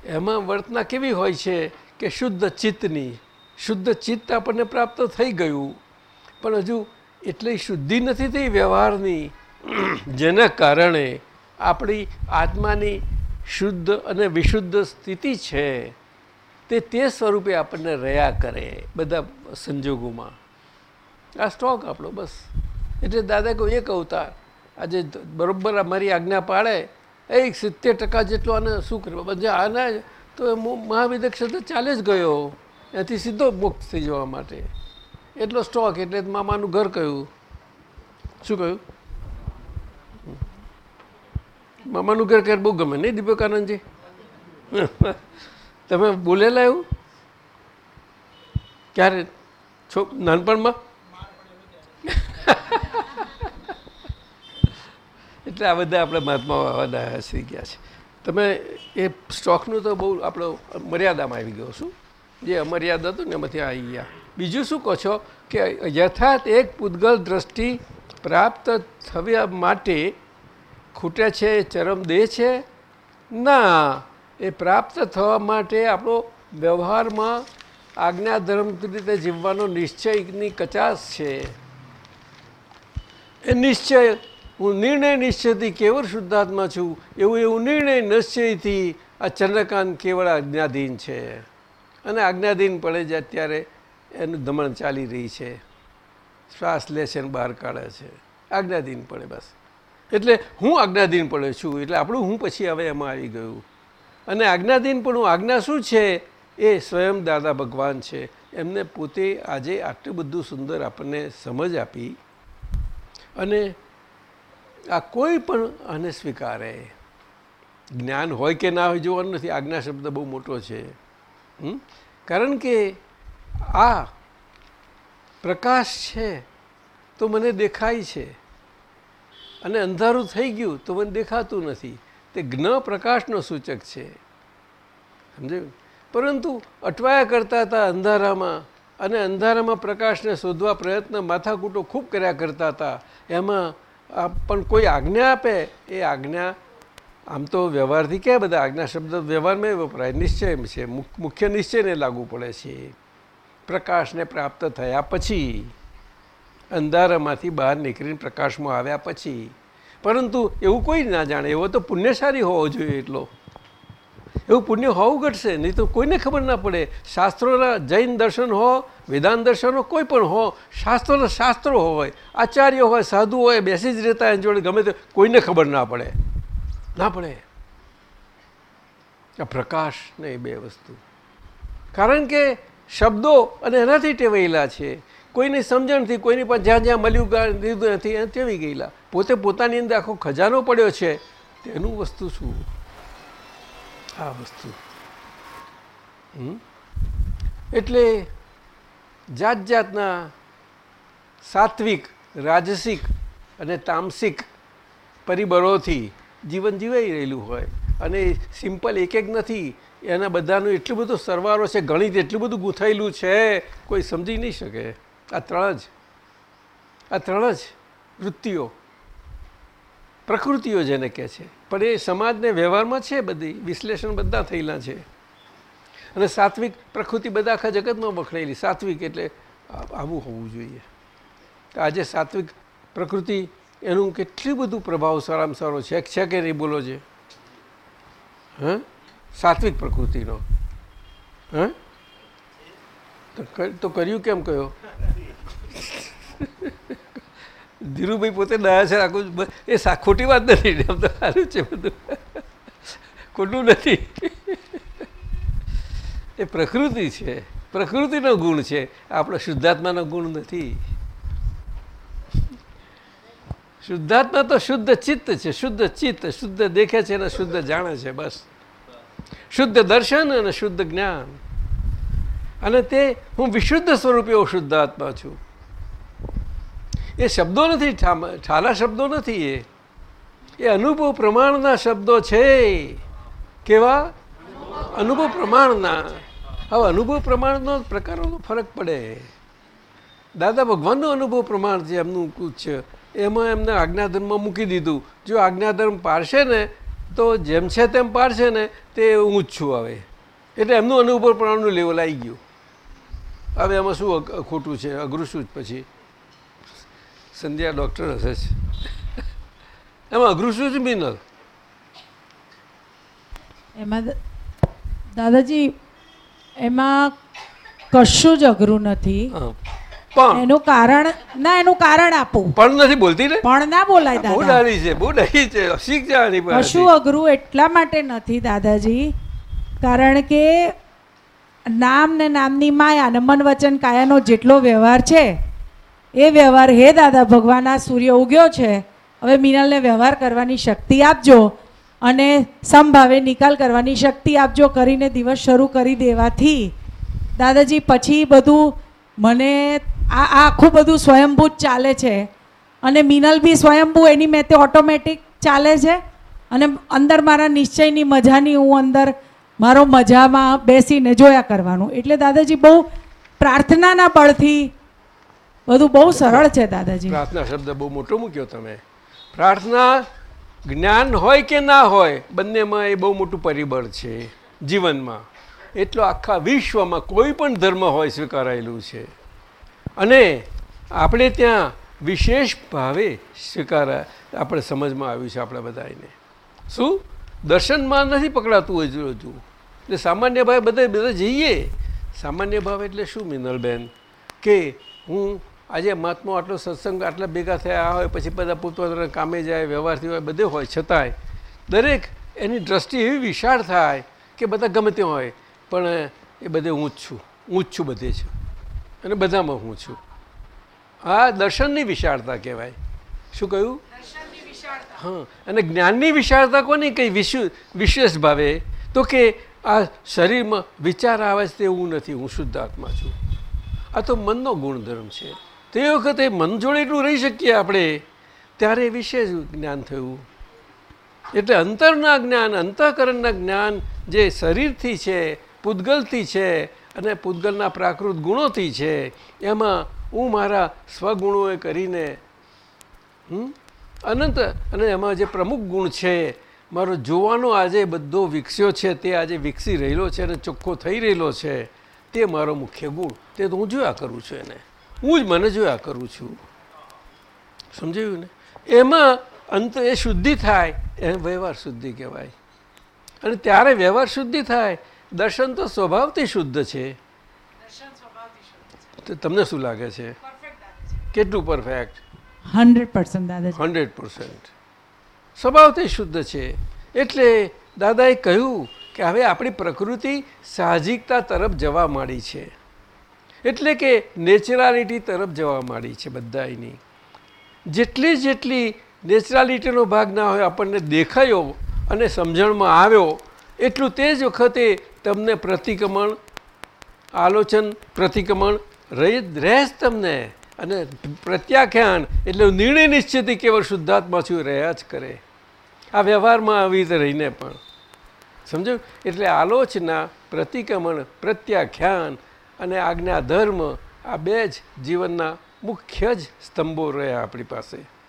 એમાં વર્તના કેવી હોય છે કે શુદ્ધ ચિત્તની, શુદ્ધ ચિત્ત આપણને પ્રાપ્ત થઈ ગયું. પણ હજુ એટલી શુદ્ધિ નથી થઈ વ્યવહારની, જેના કારણે આપણી આત્માની શુદ્ધ અને વિશુદ્ધ સ્થિતિ છે. તે તે સ્વરૂપે આપણને રહ્યા કરે બધા સંજોગોમાં. આ સ્ટોક આપણો બસ. એટલે દાદા કહું એક અવતાર, આજે બરોબર અમારી આજ્ઞા પાડે એ સિત્તેર ટકા જેટલો આને શું કરવા? બધા આના તો એ મો- ચાલે જ ગયો. એથી સીધો મુક્ત થઈ જવા માટે. એટલો સ્ટોક એટલે મામાનું ઘર કહ્યું શું કહ્યું? મામાનું ઘર કહે બહુ ગમે નહીં દીપકાનંદજી તમે બોલેલા એવું? ક્યારે? છો, નાનપણમાં? એટલે આ બધા આપણે મહાત્માઓ આવા થઈ ગયા છે. તમે એ સ્ટોકનું તો બહુ આપણો મર્યાદામાં આવી ગયો છું. જે અમર્યાદા હતું ને એમાંથી આવી ગયા બીજું શું કહો છો કે યથાર્થ એક પૂતગલ દ્રષ્ટિ પ્રાપ્ત થવા માટે ખૂટે છે એ ચરમ દેહ છે? ના, એ પ્રાપ્ત થવા માટે આપણો વ્યવહારમાં આજ્ઞાધર્મ રીતે જીવવાનો નિશ્ચયની કચાશ છે. એ નિશ્ચય હું નિર્ણય નિશ્ચયથી કેવળ શુદ્ધાત્મા છું? એવું એવું નિર્ણય નિશ્ચયથી આ ચંદ્રકાંત કેવળ આજ્ઞાધીન છે. અને આજ્ઞાધીન પડે જ અત્યારે એનું દમણ ચાલી રહી છે. શ્વાસ લે છે અને બહાર કાઢે છે. આજ્ઞાધીન પડે બસ. એટલે હું આજ્ઞાધીન પડે છું. એટલે આપણું હું પછી હવે એમાં આવી ગયું. અને આજ્ઞાધીન પણ આજ્ઞા શું છે? એ સ્વયં દાદા ભગવાન છે. એમને પોતે આજે આટલું બધું સુંદર આપણને સમજ આપી. અને આ કોઈ પણ આને સ્વીકારે જ્ઞાન હોય કે ના હોય જોવાનું નથી. આજ્ઞા શબ્દ બહુ મોટો છે? કારણ કે આ પ્રકાશ છે તો મને દેખાય છે. અને અંધારું થઈ ગયું તો મને દેખાતું નથી. તે જ્ઞ પ્રકાશનો સૂચક છે. સમજાયું? પરંતુ અટવાયા કરતા હતા અંધારામાં અને અંધારામાં પ્રકાશને શોધવા પ્રયત્ન માથાકૂટો ખૂબ કર્યા કરતા હતા. એમાં પણ કોઈ આજ્ઞા આપે? એ આજ્ઞા, આમ તો વ્યવહારથી ક્યાં બધા આજ્ઞા શબ્દ વ્યવહારમાં વપરાય નિશ્ચય છે. મુખ્ય નિશ્ચયને લાગુ પડે છે. પ્રકાશને પ્રાપ્ત થયા પછી અંધારામાંથી બહાર નીકળીને પ્રકાશમાં આવ્યા પછી. પરંતુ એવું કોઈ ના જાણે. એવો તો પુણ્યશાળી હોવો જોઈએ એટલો. એવું પુણ્ય હોવું ઘટશે. નહીં તો કોઈને ખબર ના પડે. શાસ્ત્રોના જૈન દર્શન હો, વેદાંત દર્શન હો, કોઈ પણ હો, શાસ્ત્રોના શાસ્ત્રો હોય, આચાર્ય હોય, સાધુ હોય, બેસી જ રહેતા એની જોડે ગમે તે કોઈને ખબર ના પડે. ના પડે. આ પ્રકાશ ને એ બે વસ્તુ. કારણ કે શબ્દો અને એનાથી ટેવાયેલા છે. કોઈની સમજણથી કોઈની પાસે જ્યાં જ્યાં મળ્યું લીધું નથી એને ટેવી ગયેલા. પોતે પોતાની અંદર આખો ખજાનો પડ્યો છે. તેનું વસ્તુ શું? આ વસ્તુ? એટલે જાત જાતના સાત્વિક, રાજસિક અને તામસિક પરિબળોથી જીવન જીવાઈ રહેલું હોય. અને સિમ્પલ એક એક નથી, એના બધાનું એટલું બધું સરવારો છે, ગણિત એટલું બધું ગૂંથાયેલું છે, કોઈ સમજી નહીં શકે. આ ત્રણ જ. આ ત્રણ જ વૃત્તિઓ, પ્રકૃતિઓ જેને કહે છે. પણ એ સમાજને વ્યવહારમાં છે બધી, વિશ્લેષણ બધા થયેલા છે. અને સાત્વિક પ્રકૃતિ બધા આખા જગતમાં વખણાયેલી, સાત્વિક એટલે આવું હોવું જોઈએ. આજે સાત્વિક પ્રકૃતિ એનું કેટલું બધું પ્રભાવ સારામાં સારો છે છે કે નહીં બોલો છે હ? સાત્વિક પ્રકૃતિનો. હ? તો કર્યું કેમ કયો? ધીરુભાઈ પોતે દયા છે, આખું એ ખોટી વાત નથી, એમ તો સારું છે બધું. ખોટું નથી. એ પ્રકૃતિ છે, પ્રકૃતિનો ગુણ છે, આપણો શુદ્ધાત્માનો ગુણ નથી. શુદ્ધાત્મા તો શુદ્ધ ચિત્ત છે, શુદ્ધ ચિત્ત, શુદ્ધ દેખે છે અને શુદ્ધ જાણે છે, બસ. શુદ્ધ દર્શન અને શુદ્ધ જ્ઞાન. અને તે, હું વિશુદ્ધ સ્વરૂપે એવો શુદ્ધાત્મા છું. એ શબ્દો નથી ઠાલા શબ્દો નથી એ. એ અનુભવ પ્રમાણના શબ્દો છે. કેવા? અનુભવ પ્રમાણના. હવે અનુભવ પ્રમાણનો પ્રકારોનો ફરક પડે. દાદા ભગવાનનો અનુભવ પ્રમાણ છે એમનું કુછ છે, એમાં એમને આજ્ઞાધર્મમાં મૂકી દીધું. જો આજ્ઞાધર્મ પાડશે ને, તો જેમ છે તેમ પાડશે ને, તે હું જ છું હવે. એટલે એમનું અનુભવ પ્રમાણનું લેવલ આવી ગયું. હવે એમાં શું ખોટું છે, અઘરું શું જ પછી? સંધ્યા ડૉક્ટર હશે છે એમાં અઘરું શું છે મિનલ એમાં દાદાજી એમાં કશું જ અઘરું નથી. પણ એનું કારણ ના એનું કારણ આપું. પણ નથી બોલતી ને? પણ ના બોલાય દાદા. ડાળી છે બહુ ડાળી છે શીખ જાણી કશું અઘરું એટલા માટે નથી દાદાજી કારણ કે નામ ને નામની માયા અને મન વચન કાયાનો જેટલો વ્યવહાર છે એ વ્યવહાર, હે દાદા ભગવાન આ સૂર્ય ઉગ્યો છે. હવે મિનલને વ્યવહાર કરવાની શક્તિ આપજો અને સંભાવે નિકાલ કરવાની શક્તિ આપજો કરીને દિવસ શરૂ કરી દેવાથી. દાદાજી, પછી બધું મને આ આખું બધું સ્વયંભૂ જ ચાલે છે. અને મિનલ બી સ્વયંભૂ, એની મેં તે ઓટોમેટિક ચાલે છે. અને અંદર મારા નિશ્ચયની મજાની, હું અંદર મારો મજામાં બેસીને જોયા કરવાનું. એટલે દાદાજી બહુ પ્રાર્થનાના બળથી બધું બહુ સરળ છે, દાદાજી. પ્રાર્થના શબ્દ બહુ મોટો મૂક્યો તમે. પ્રાર્થના જ્ઞાન હોય કે ના હોય, બંનેમાં એ બહુ મોટું પરિબળ છે જીવનમાં. એટલો આખા વિશ્વમાં કોઈ પણ ધર્મ હોય સ્વીકારાયેલું છે. અને આપણે ત્યાં વિશેષ ભાવે સ્વીકાર, આપણે સમજમાં આવ્યું છે આપણે બધાને શું? દર્શનમાં નથી પકડાતું હજુ હજુ એટલે સામાન્ય ભાવે બધા બધા જઈએ. સામાન્ય ભાવ એટલે શું, મિનલબેન? કે હું આજે મહાત્મા આટલો સત્સંગ આટલા ભેગા થયા હોય પછી બધા પોતપોતાના કામે જાય વ્યવહારથી હોય બધે હોય છતાંય દરેક એની દ્રષ્ટિ એવી વિશાળ થાય કે બધા ગમે તે હોય. પણ એ બધે હું જ છું હું જ છું બધે છું અને બધામાં હું છું. આ દર્શનની વિશાળતા કહેવાય. શું કહ્યું? હા અને જ્ઞાનની વિશાળતા કોની? કંઈ વિશ્વ વિશેષ ભાવે. તો કે આ શરીરમાં વિચાર આવે છે તેવું નથી હું શુદ્ધ આત્મા છું. આ તો મનનો ગુણધર્મ છે. તે વખતે મન જોડે એટલું રહી શકીએ આપણે, ત્યારે વિશે જ જ્ઞાન થયું એટલે અંતરના જ્ઞાન, અંતઃકરણના જ્ઞાન જે શરીરથી છે પૂદગલથી છે અને પૂદગલના પ્રાકૃત ગુણોથી છે, એમાં હું મારા સ્વગુણોએ કરીને? અનંત અને એમાં જે પ્રમુખ ગુણ છે, મારો જોવાનો આજે બધો વિકસ્યો છે, તે આજે વિકસી રહેલો છે અને ચોખ્ખો થઈ રહેલો છે, તે મારો મુખ્ય ગુણ તે તો હું જોયા કરું છું એને હું જ મને જોયા કરું છું. સમજાયું ને? એમાં અંત એ શુદ્ધિ થાય એ વ્યવહાર શુદ્ધિ કહેવાય. અને ત્યારે વ્યવહાર શુદ્ધિ થાય દર્શન તો સ્વભાવથી શુદ્ધ છે. તમને શું લાગે છે? કેટલું પરફેક્ટ હંડ્રેડ પર્સન્ટ દાદાજી. Hundred percent. સ્વભાવથી શુદ્ધ છે. એટલે દાદાએ કહ્યું કે હવે આપણી પ્રકૃતિ સાહજિકતા તરફ જવા માંડી છે. એટલે કે નેચરાલિટી તરફ જવા માંડી છે બધાની જેટલી જેટલી નેચરાલિટીનો ભાગ ના હોય, આપણને દેખાયો અને સમજણમાં આવ્યો, એટલું તે જ વખતે તમને પ્રતિક્રમણ, આલોચન, પ્રતિક્રમણ રહી રહેશ તમને. અને પ્રત્યાખ્યાન એટલે નિર્ણય નિશ્ચિત કેવળ શુદ્ધાત્મા છું રહ્યા જ કરે. આ વ્યવહારમાં આવી રીતે રહીને પણ. સમજો એટલે આલોચના, પ્રતિક્રમણ, પ્રત્યાખ્યાન અને આજ્ઞા ધર્મ આ બે જ જીવનના મુખ્ય જ સ્તંભો રહ્યા આપણી પાસે.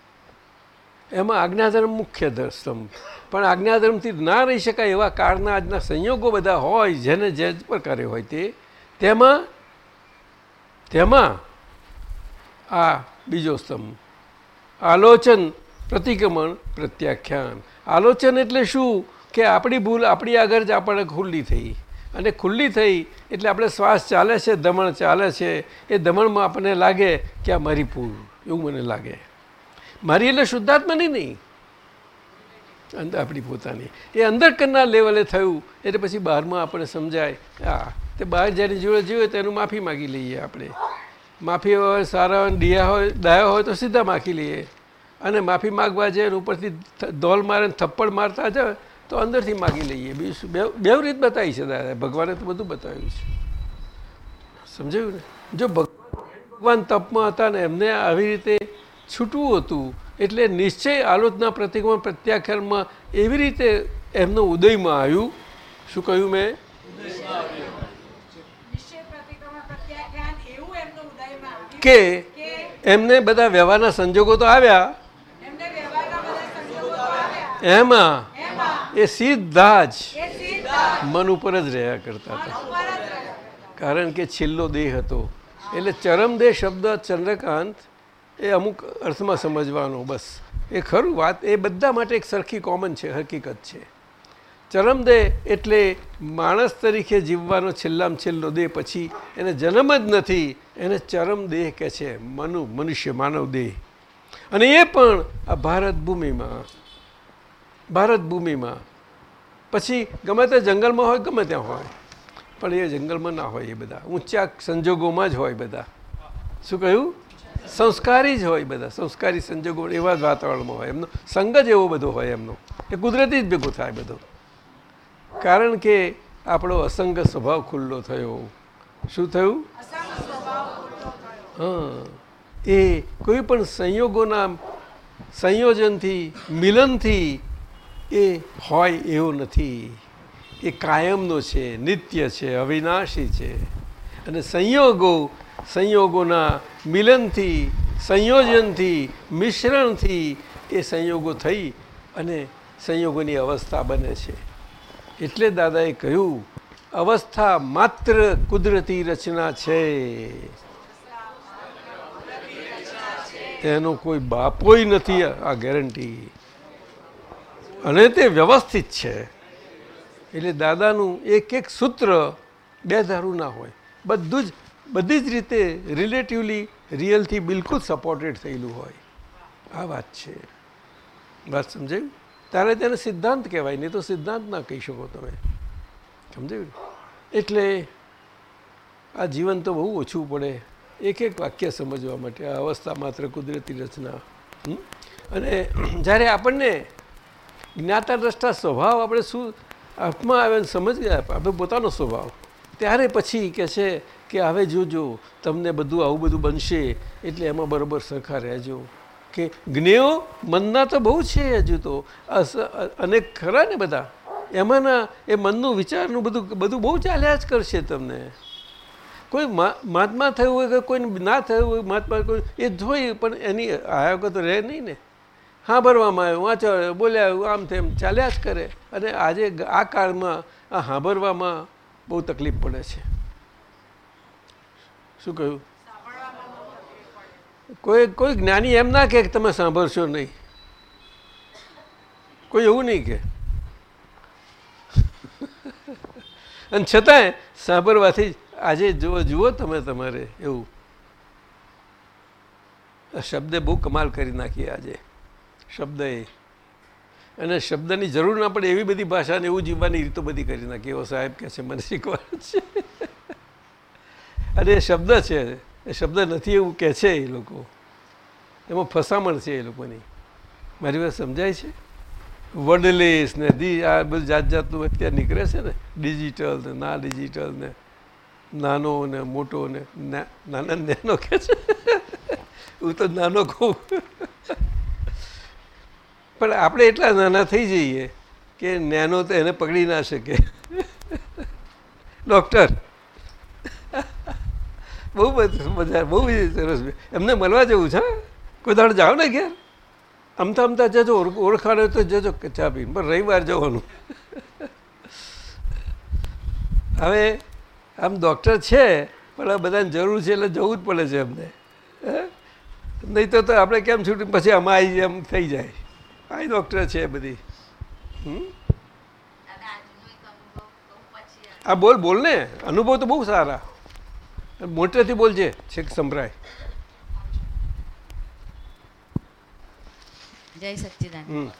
એમાં આજ્ઞાધર્મ મુખ્ય સ્તંભ. પણ આજ્ઞાધર્મથી ના રહી શકાય એવા કાળના આજના સંયોગો બધા હોય, જેને જે જ પ્રકારે હોય તે, તેમાં તેમાં આ બીજો સ્તંભ. આલોચન, પ્રતિક્રમણ, પ્રત્યાખ્યાન. આલોચન એટલે શું? કે આપણી ભૂલ આપણી આગળ જ આપણને ખુલ્લી થઈ. અને ખુલ્લી થઈ એટલે આપણે શ્વાસ ચાલે છે, દમણ ચાલે છે, એ દમણમાં આપણને લાગે કે આ મારી પૂર એવું મને લાગે. મારી એટલે શુદ્ધાત્માની નહીં. અંદર આપણી પોતાની. એ અંદર કરનાર લેવલે થયું, એટલે પછી બહારમાં આપણે સમજાય હા તે બહાર જ્યારે જોડે જોઈએ તો એનું માફી માગી લઈએ આપણે. માફી હોય, સારા હોય ડિયા હોય ડાયા હોય તો સીધા માખી લઈએ. અને માફી માગવા જઈએ ઉપરથી ધોલ મારે થપ્પડ મારતા જાય તો અંદરથી માગી લઈએ. બીજું બે બે રીત બતાવી છે દાદા. ભગવાને તો બધું બતાવ્યું છે. સમજાયું ને? જો ભગવાન તપમાં હતા ને એમને આવી રીતે છૂટવું હતું એટલે નિશ્ચય આલોચના પ્રતિકમાં પ્રત્યાખ્યાનમાં એવી રીતે એમનો ઉદયમાં આવ્યું. શું કહ્યું મેં? કે એમને બધા વ્યવહારના સંજોગો તો આવ્યા. એમાં એ સીધા જ મન ઉપર જ રહ્યા કરતા હતા. કારણ કે છેલ્લો દેહ હતો. એટલે ચરમદેહ શબ્દ ચંદ્રકાંત એ અમુક અર્થમાં સમજવાનો બસ. એ ખરું વાત એ બધા માટે એક સરખી કોમન છે હકીકત છે. ચરમદેહ એટલે માણસ તરીકે જીવવાનો છેલ્લામાં છેલ્લો દેહ પછી એને જન્મ જ નથી એને ચરમ દેહ કહે છે મનુ મનુષ્ય માનવ દેહ. અને એ પણ આ ભારત ભૂમિમાં ભારત ભૂમિમાં પછી ગમે તે જંગલમાં હોય, ગમે ત્યાં હોય. પણ એ જંગલમાં ના હોય એ બધા. ઊંચા સંજોગોમાં જ હોય બધા. શું કહ્યું? સંસ્કારી જ હોય બધા. સંસ્કારી સંજોગો એવા જ વાતાવરણમાં હોય. એમનો સંગ જ એવો બધો હોય એમનો એ કુદરતી જ ભેગો થાય બધો. કારણ કે આપણો અસંગ સ્વભાવ ખુલ્લો થયો. શું થયું? હા. એ કોઈ પણ સંયોગોના સંયોજનથી, મિલનથી એ હોય એવું નથી. એ કાયમનો છે, નિત્ય છે, અવિનાશી છે. અને સંયોગો, સંયોગોના મિલનથી, સંયોજનથી, મિશ્રણથી એ સંયોગો થઈ અને સંયોગોની અવસ્થા બને છે. એટલે દાદાએ કહ્યું, અવસ્થા માત્ર કુદરતી રચના છે. તેનો કોઈ બાપોય નથી આ ગેરંટી અને તે વ્યવસ્થિત છે. એટલે દાદાનું એક એક સૂત્ર બે ધારું ના હોય. બધું જ, બધી જ રીતે રિલેટિવલી રિયલથી બિલકુલ સપોર્ટેડ થયેલું હોય. આ વાત છે. વાત સમજાયું? ત્યારે તેને સિદ્ધાંત કહેવાય, નહીં તો સિદ્ધાંત ના કહી શકો તમે. સમજાયું? એટલે આ જીવન તો બહુ ઓછું પડે. એક એક વાક્ય સમજવા માટે આ અવસ્થા માત્ર કુદરતી રચના? અને જ્યારે આપણને જ્ઞાતા દ્રષ્ટા સ્વભાવ આપણે શું આપમાં આવે સમજ ગયા આપણે? પોતાનો સ્વભાવ. ત્યારે પછી કે છે કે હવે જોજો, તમને બધું આવું બધું બનશે, એટલે એમાં બરોબર સરખા રહેજો. કે જ્ઞેયો મનના તો બહુ છે હજુ તો. અનેક ખરા ને બધા. એમાંના એ મનનું વિચારનું બધું બધું બહુ ચાલ્યા જ કરશે તમને. કોઈ મહાત્મા થયું હોય કે કોઈ ના થયું હોય, મહાત્મા કોઈ એ જોઈ પણ એની આયા વગર તો રહે નહીં ને. સાંભળવામાં આવ્યું વાંચો બોલ્યા આમ તેમ ચાલ્યા જ કરે. અને આજે આ કાળમાં આ સાંભળવામાં બહુ તકલીફ પડે છે. શું કહ્યું? કોઈ કોઈ જ્ઞાની એમ ના કે તમે સાંભળશો નહીં. કોઈ એવું નહીં કે અને છતાંય સાંભળવાથી આજે જુઓ જુઓ તમે તમારે એવું. શબ્દે બહુ કમાલ કરી નાખીએ આજે. શબ્દએ અને શબ્દની જરૂર ના પડે એવી બધી ભાષાને એવું જીવવાની રીતો બધી કરી નાખી. એવો સાહેબ કહે છે, મને શીખવાનું છે. અને એ શબ્દ છે, એ શબ્દ નથી એવું કહે છે એ લોકો. એમાં ફસામણ છે એ લોકોની. મારી વાત સમજાય છે? વર્ડલેસ ને દી, આ બધું જાત જાતનું અત્યારે નીકળે છે ને, ડિજિટલ ને ના ડિજિટલ ને, નાનો ને મોટો ને નાના નાનો કે છે. હું તો નાનો કહું. પણ આપણે એટલા નાના થઈ જઈએ કે નેનો તો એને પકડી ના શકે. ડૉક્ટર. બહુ મજા, બહુ સરસ એમને મળવા જવું છે? કોઈ દાડ જાઓ ને ઘેર? અમતા અમતા જજો, ઓળખ- ઓળખાણ તો જજો ચા પીને. પણ રવિવાર જવાનું. હવે આમ ડૉક્ટર છે, પણ આ બધાને જરૂર છે એટલે જવું જ પડે છે અમને? નહીં તો આપણે કેમ છૂટી, પછી આમાં આવી એમ થઈ જાય. આ ડૉક્ટર છે બધી? આ બોલ બોલ ને. અનુભવ તો બહુ સારા. મોટેથી બોલજે છેક સંભળાય. જય સચ્ચિદાનંદ.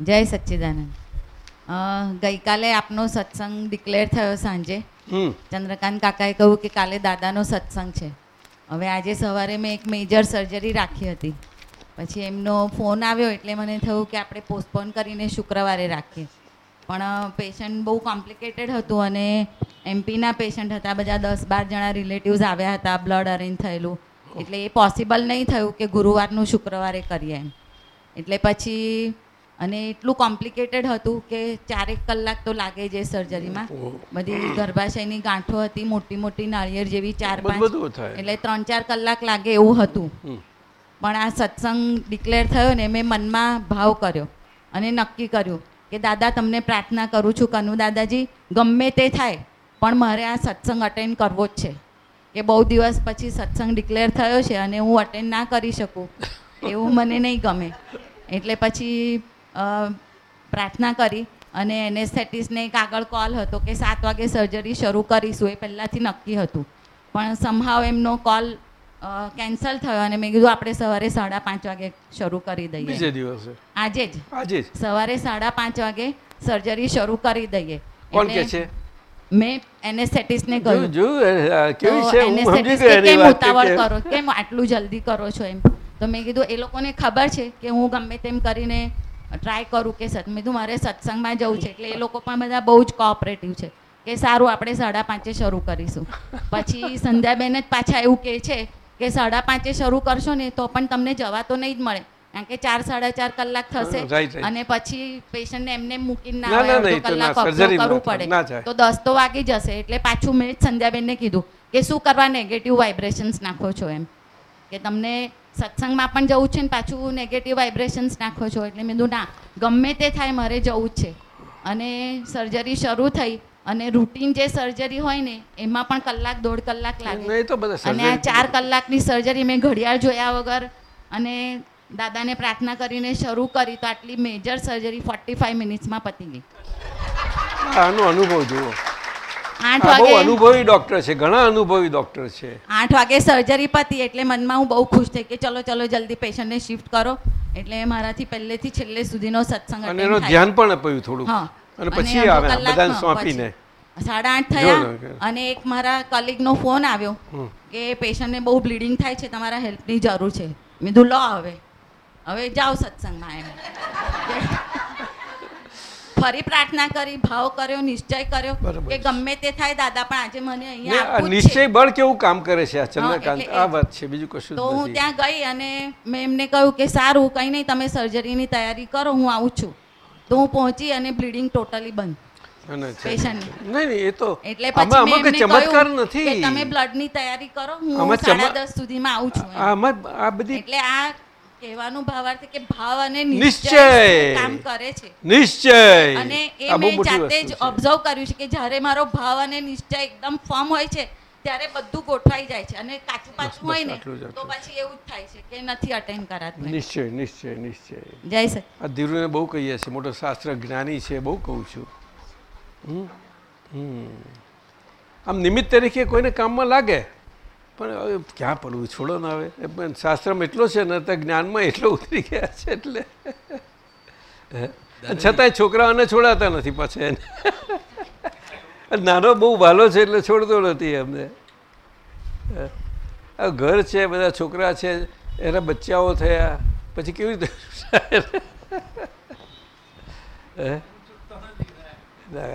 જય સચ્ચિદાનંદ. ગઈકાલે આપનો સત્સંગ ડિક્લેર થયો સાંજે. ચંદ્રકાંત કાકાએ કહ્યું કે કાલે દાદાનો સત્સંગ છે. હવે આજે સવારે મેં એક મેજર સર્જરી રાખી હતી. પછી એમનો ફોન આવ્યો એટલે મને થયું કે આપણે પોસ્ટપોન કરીને શુક્રવારે રાખીએ. પણ પેશન્ટ બહુ કોમ્પ્લિકેટેડ હતું અને એમપીના પેશન્ટ હતા બધા દસ બાર જણા રિલેટિવ્સ આવ્યા હતા બ્લડ અરેન્જ થયેલું. એટલે એ પોસિબલ નહીં થયું કે ગુરુવારનું શુક્રવારે કરીએ એમ. એટલે પછી અને એટલું કોમ્પ્લિકેટેડ હતું કે ચારેક કલાક તો લાગે છે સર્જરીમાં બધી ગર્ભાશયની ગાંઠો હતી મોટી મોટી નાળિયેર જેવી ચાર પાંચ એટલે ત્રણ ચાર કલાક લાગે એવું હતું. પણ આ સત્સંગ ડિક્લેર થયો ને મેં મનમાં ભાવ કર્યો અને નક્કી કર્યું કે દાદા, તમને પ્રાર્થના કરું છું કનુ દાદાજી, ગમે તે થાય, પણ મારે આ સત્સંગ અટેન્ડ કરવો જ છે. કે બહુ દિવસ પછી સત્સંગ ડિક્લેર થયો છે અને હું અટેન્ડ ના કરી શકું, એવું મને નહીં ગમે. એટલે પછી પ્રાર્થના કરી અને એનેસ્થેટિસને એક આગળ કોલ હતો કે સાત વાગે સર્જરી શરૂ કરીશું, એ પહેલાંથી નક્કી હતું. પણ સમહાવ એમનો કોલ કેન્સલ થયો અને મેં કીધું આપણે સવારે સાડા પાંચ વાગે શરૂ કરી બીજે દઈએ દિવસે. આજે જ. આજે જ? સવારે સાડા પાંચ વાગે સર્જરી શરૂ કરી દઈએ. કોણ કે છે? મેં એનેસ્થેટિસ્ટને કહ્યું જોયું કેવી છે? હું સમજી ગયો કેમ ઉતાવળ કરો? કેમ આટલું જલ્દી કરો છો એમ? તો મેં કીધું એ લોકોને ખબર છે કે હું ગમે તેમ કરીને ટ્રાય કરું કે સત મેં કીધું મારે સત્સંગમાં જવું છે એટલે એ લોકો પણ બધા બહુ જ કોઓપરેટિવ છે કે સારું આપણે સાડા પાંચે શરૂ કરીશું. પછી સંધ્યાબેન જ પાછા એવું કહે છે કે સાડા પાંચે શરૂ કરશો ને તો પણ તમને જવા તો નહીં જ મળે. કારણ કે ચાર સાડા ચાર કલાક થશે. અને પછી પેશન્ટને એમને મૂકીને ના આવે કલાક કરવું પડે. તો દસ તો વાગી જશે એટલે પાછું મેં સંધ્યાબેનને કીધું કે શું કરવા નેગેટિવ વાઇબ્રેશન્સ નાખો છો એમ. કે તમને સત્સંગમાં પણ જવું છે ને પાછું નેગેટિવ વાઇબ્રેશન્સ નાખો છો એટલે મેં કીધું ના ગમે તે થાય મારે જવું જ છે. અને સર્જરી શરૂ થઈ અને રૂટીન જે સર્જરી હોય ને એમાં પણ કલાક દોઢ કલાક લાગે. અને આ ચાર કલાકની સર્જરી મેં ઘડિયાળ જોયા વગર અને દાદાને પ્રાર્થના કરીને શરૂ કરી તો આટલી મેજર સર્જરી ફોર્ટી ફાઈવ મિનિટ્સમાં પતી ગઈ. આનો અનુભવ જુઓ. આઠ વાગે અનુભવી ડોક્ટર છે ઘણા અનુભવી ડોક્ટર છે. આઠ વાગે સર્જરી પતી એટલે મનમાં હું બહુ ખુશ થઈ કે ચલો ચલો જલ્દી પેશન્ટને શિફ્ટ કરો. એટલે મારાથી પહેલેથી છેલ્લે સુધીનો સત્સંગ અને એનો ધ્યાન પણ અપાયું થોડું હા. અને પછી અડધો આવે કલાકમાં બધાને સોંપીને. સાડા આઠ થયા અને એક મારા કલીગનો ફોન આવ્યો. કે પેશન્ટને બહુ બ્લીડિંગ થાય છે તમારા હેલ્પની જરૂર છે. મેં કીધું લો હવે હવે જાઓ સત્સંગમાં એમ. ફરી પ્રાર્થના કરી ભાવ કર્યો નિશ્ચય કર્યો કે ગમે તે થાય દાદા પણ આજે મને અહીંયા નિશ્ચય બળ કેવું કામ કરે છે આ ચંદ્રકાંત? આ વાત છે બીજું કશું તો હું ત્યાં ગઈ અને મેં એમને કહ્યું કે સારું કંઈ નહીં તમે સર્જરીની તૈયારી કરો હું આવું છું. તો હું પહોંચી અને બ્લીડિંગ ટોટલી બંધ. નહીં. એ તો એટલે પછી મેં એમને ચમત્કાર નથી કે તમે બ્લડની તૈયારી કરો હું સાડા દસ સુધીમાં આવું છું આમાં આ બધી એટલે આ કહેવાનું ભાવાર્થ કે ભાવ અને નિશ્ચય. કામ કરે છે. નિશ્ચય. અને એ મેં જાતે જ ઓબ્ઝર્વ કર્યું છે કે જ્યારે મારો ભાવ અને નિશ્ચય એકદમ ફર્મ હોય છે ત્યારે બધું ગોઠવાઈ જાય છે અને કાચું પાછું હોય ને જ, તો પછી એવું જ થાય છે કે નથી અટેન્ડ કરાતું નિશ્ચય નિશ્ચય નિશ્ચય. જય સર આ ધીરુને બહુ કહીએ છીએ મોટો શાસ્ત્ર જ્ઞાની છે બહુ કહું છું. હમ? હમ. આમ નિમિત્ત તરીકે કોઈને કામમાં લાગે પણ હવે ક્યાં પડવું છોડો ના આવે એ પણ શાસ્ત્રમાં એટલો છે ને તો જ્ઞાનમાં એટલો ઉતરી ગયા છે એટલે. હે? છતાંય છોકરાઓને છોડાતા નથી પાછા એને. નાનો બહુ વાલો છે એટલે છોડતો નથી અમને? આ ઘર છે બધા છોકરા છે એના બચ્ચાઓ થયા. પછી કેવી રીતે?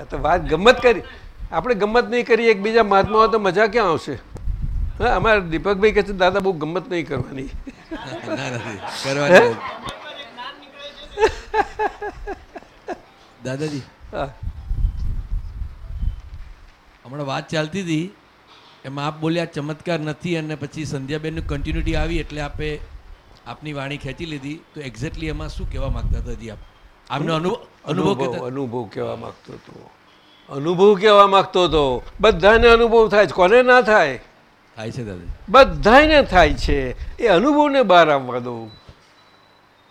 તો વાત ગમત કરી. આપણે ગમત નહીં કરી એકબીજા મહાત્માઓ તો મજા ક્યાં આવશે? હા અમારે દીપકભાઈ કહે છે દાદા બહુ ગમત નહીં કરવાની. દાદાજી. હા. હમણાં વાત ચાલતી હતી એમાં આપ બોલ્યા ચમત્કાર નથી અને પછી સંધ્યાબેનનું કન્ટિન્યુટી આવી એટલે આપે આપની વાણી ખેંચી લીધી. તો એક્ઝેક્ટલી એમાં શું કહેવા માંગતા હતા હજી આપ? આપનો અનુભવ અનુભવ અનુભવ કહેવા માગતો હતો. અનુભવ કહેવા માંગતો હતો. બધાને અનુભવ થાય છે. કોને ના થાય? થાય છે દાદા. બધાને થાય છે. એ અનુભવને બહાર આવવા દો.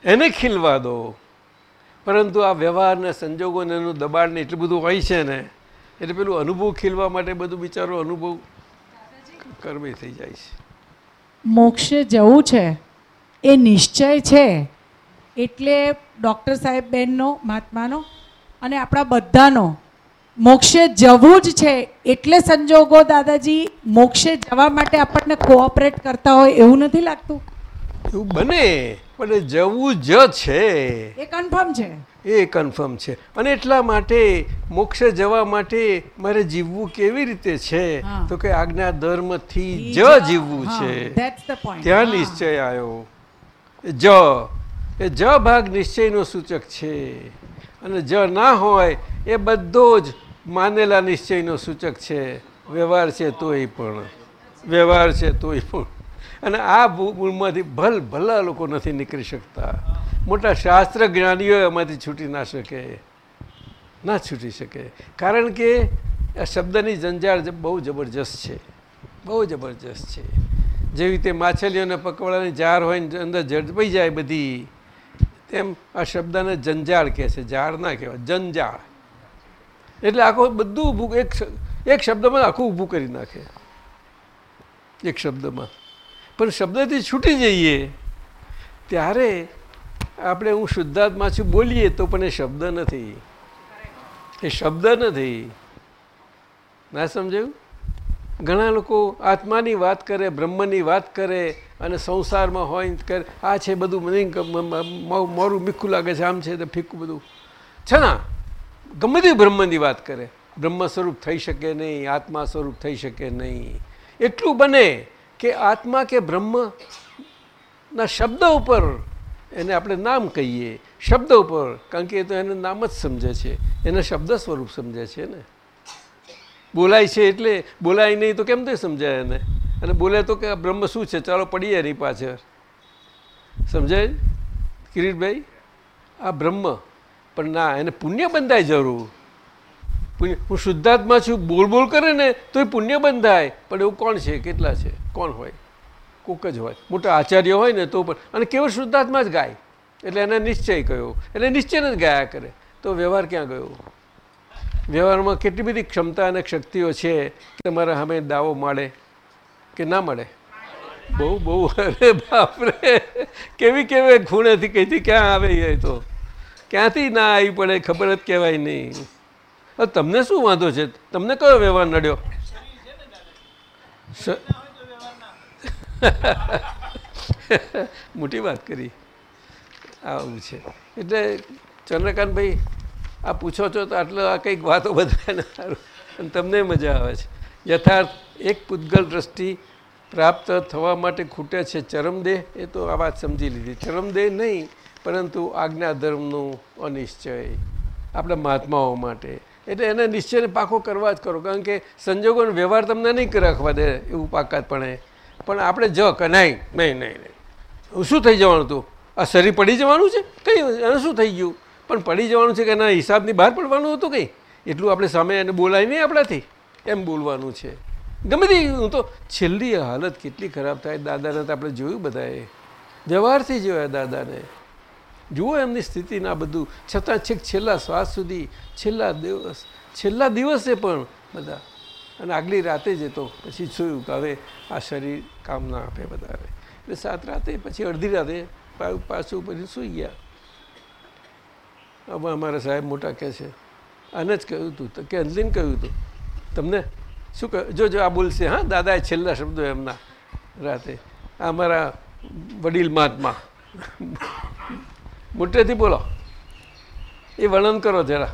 એને ખીલવા દો. પરંતુ આ વ્યવહારને સંજોગોને એનું દબાણને એટલું બધું હોય છે ને એટલે પેલું અનુભવ ખીલવા માટે બધું બિચારો અનુભવ કરવે થઈ જાય છે. મોક્ષે જવું છે, એ નિશ્ચય છે, એટલે ડૉક્ટર સાહેબ બેનનો મહાત્માનો અને આપણા બધાનો મોક્ષે જવું જ છે, એટલે સંજોગો દાદાજી મોક્ષે જવા માટે આપણને કોઓપરેટ કરતા હોય એવું નથી લાગતું. એવું બને. પણ જવું જ છે. એ કન્ફર્મ છે. એ કન્ફર્મ છે. અને એટલા માટે મોક્ષે જવા માટે મારે જીવવું કેવી રીતે છે? તો કે આજ્ઞા ધર્મથી જ જીવવું છે. ત્યાં નિશ્ચય આવ્યો જ એ જ ભાગ નિશ્ચયનો સૂચક છે. અને જ ના હોય એ બધો જ માનેલા નિશ્ચયનો સૂચક છે. વ્યવહાર છે તોય પણ. વ્યવહાર છે તોય પણ. અને આ મૂળમાંથી ભલ, ભલા લોકો નથી નીકળી શકતા. મોટા શાસ્ત્ર જ્ઞાનીઓ એમાંથી છૂટી ના શકે. ના છૂટી શકે. કારણ કે આ શબ્દની જંજાળ બહુ જબરજસ્ત છે. બહુ જબરજસ્ત છે. જેવી રીતે માછલીઓને પકવડાની જાર હોય ને અંદર ઝડપાઈ જાય બધી, તેમ આ શબ્દને જંજાળ કહે છે. ઝાડ ના કહેવાય, જંજાળ. એટલે આખું બધું ઊભું એક એક શબ્દમાં આખું ઊભું કરી નાખે. એક શબ્દમાં. પણ શબ્દથી છૂટી જઈએ. ત્યારે આપણે હું શુદ્ધાત્મા છું બોલીએ તો પણ એ શબ્દ નથી. એ શબ્દ નથી. ના સમજાયું? ઘણા લોકો આત્માની વાત કરે, બ્રહ્મની વાત કરે અને સંસારમાં હોય કરે. આ છે બધું મને મોરું મીઠું લાગે છે, આમ છે તો ફીકું બધું. છે ના? ગમે તે બ્રહ્મની વાત કરે. બ્રહ્મ સ્વરૂપ થઈ શકે નહીં, આત્મા સ્વરૂપ થઈ શકે નહીં. એટલું બને કે આત્મા કે બ્રહ્મના શબ્દ ઉપર એને આપણે નામ કહીએ. શબ્દ ઉપર, કારણ કે એ તો એને નામ જ સમજે છે. એને શબ્દ સ્વરૂપ સમજે છે ને. બોલાય છે એટલે, બોલાય નહીં તો કેમ તે સમજાય એને? અને બોલે તો કે બ્રહ્મ શું છે? ચાલો પડીએ એની પાછળ. સમજાય? કિરીટભાઈ? આ બ્રહ્મ. પણ ના, એને પુણ્ય બંધાય જરૂર. પુણ્ય, હું શુદ્ધાત્મા છું, બોલ બોલ કરે ને તો એ પુણ્ય બંધાય. પણ એવું કોણ છે? કેટલા છે? કોણ હોય? કુક જ હોય. મોટા આચાર્ય હોય ને તો પણ અને કેવળ શુદ્ધાત્મા જ ગાય. એટલે એને નિશ્ચય કયો. એટલે નિશ્ચયને જ ગાયા કરે. તો વ્યવહાર ક્યાં ગયો? વ્યવહારમાં કેટલી બધી ક્ષમતા અને શક્તિઓ છે તમારા સામે દાવો મળે કે ના મળે બહુ બહુ. અરે બાપરે. કેવી કેવી ખૂણેથી કઈથી ક્યાં આવે એ તો? ક્યાંથી ના આવી પડે ખબર જ કહેવાય નહીં. તમને શું વાંધો છે? તમને કયો વ્યવહાર નડ્યો? મોટી વાત કરી. આવું છે. એટલે ચંદ્રકાંતભાઈ, આ પૂછો છો તો આટલો આ કંઈક વાતો બધાને સારું. અને તમને મજા આવે છે. યથાર્થ એક પૂતગલ દ્રષ્ટિ પ્રાપ્ત થવા માટે ખૂટે છે ચરમદેહ. એ તો આ વાત સમજી લીધી. ચરમદેહ નહીં, પરંતુ આજ્ઞા ધર્મનું અનિશ્ચય આપણા મહાત્માઓ માટે. એટલે એને નિશ્ચયને પાકો કરવા જ કરો. કારણ કે સંજોગોનો વ્યવહાર તમને નહીં રાખવા દે એવું પાકાતપણે પણ આપણે જ કે નહીં? નહીં નહીં નહીં. શું થઈ જવાનું હતું આ શરીર પડી જવાનું છે? કંઈ એને શું થઈ ગયું? પણ પડી જવાનું છે કે એના હિસાબની બહાર પડવાનું હતું કંઈ? એટલું આપણે સામે એને બોલાય નહીં આપણાથી. એમ બોલવાનું છે. ગમે તે હું તો છેલ્લી હાલત કેટલી ખરાબ થાય દાદાને તો આપણે જોયું બધાએ. વ્યવહારથી જોયા દાદાને. જુઓ એમની સ્થિતિના બધું. છતાં છેક છેલ્લા શ્વાસ સુધી છેલ્લા દિવસ છેલ્લા દિવસે પણ બધા અને આગલી રાતે જતો પછી જોયું કે હવે આ શરીર કામ ના આપે વધારે. એટલે સાત રાતે પછી અડધી રાતે પાછું પછી સૂઈ ગયા. હવે અમારા સાહેબ મોટા કહે છે, આને જ કહ્યું હતું તો કે અંજલીને કહ્યું હતું તમને શું કહ્યું? જો જો, આ બોલશે. હા, દાદાએ છેલ્લા શબ્દો એમના રાતે. આ અમારા વડીલ મહાત્મા. મોટેથી બોલો. એ વર્ણન કરો જરા.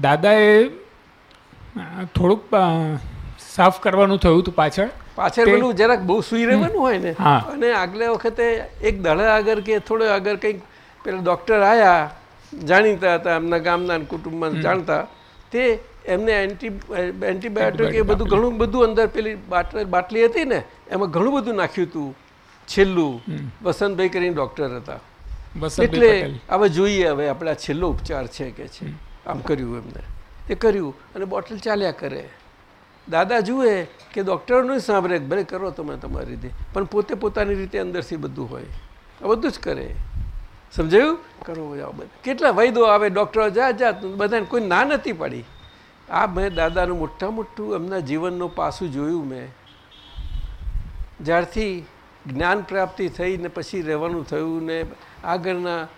દાદાએ થોડુંક સાફ કરવાનું થયું હતું પાછળ. પાછળ પેલું જરાક બહુ સુઈ રહેવાનું હોય ને અને આગલે વખતે એક દાડા આગળ કે થોડો આગળ કંઈક પેલા ડૉક્ટર આવ્યા જાણીતા હતા એમના ગામના કુટુંબમાં જાણતા. તે એમને એન્ટી એન્ટીબાયોટિક એ બધું ઘણું બધું અંદર પેલી બાટલી બાટલી હતી ને એમાં ઘણું બધું નાખ્યું હતું. છેલ્લું. વસંતભાઈ કરીને ડૉક્ટર હતા. એટલે હવે જોઈએ હવે આપણે આ છેલ્લો ઉપચાર છે કે છે. આમ કર્યું એમને. એ કર્યું અને બોટલ ચાલ્યા કરે. દાદા જુએ કે ડૉક્ટરનું સાંભળે ભલે કરો તમે તમારી રીતે, પણ પોતે પોતાની રીતે અંદરથી બધું હોય. આ બધું જ કરે. સમજાયું? કરો જાઓ બધા. કેટલા વૈદો આવે, ડૉક્ટરો જા જા બધાને કોઈ ના નથી પાડી. આ મેં દાદાનું મોટા મોટું એમના જીવનનું પાસું જોયું મેં. જ્યારથી જ્ઞાન પ્રાપ્તિ થઈ ને પછી રહેવાનું થયું ને આગળના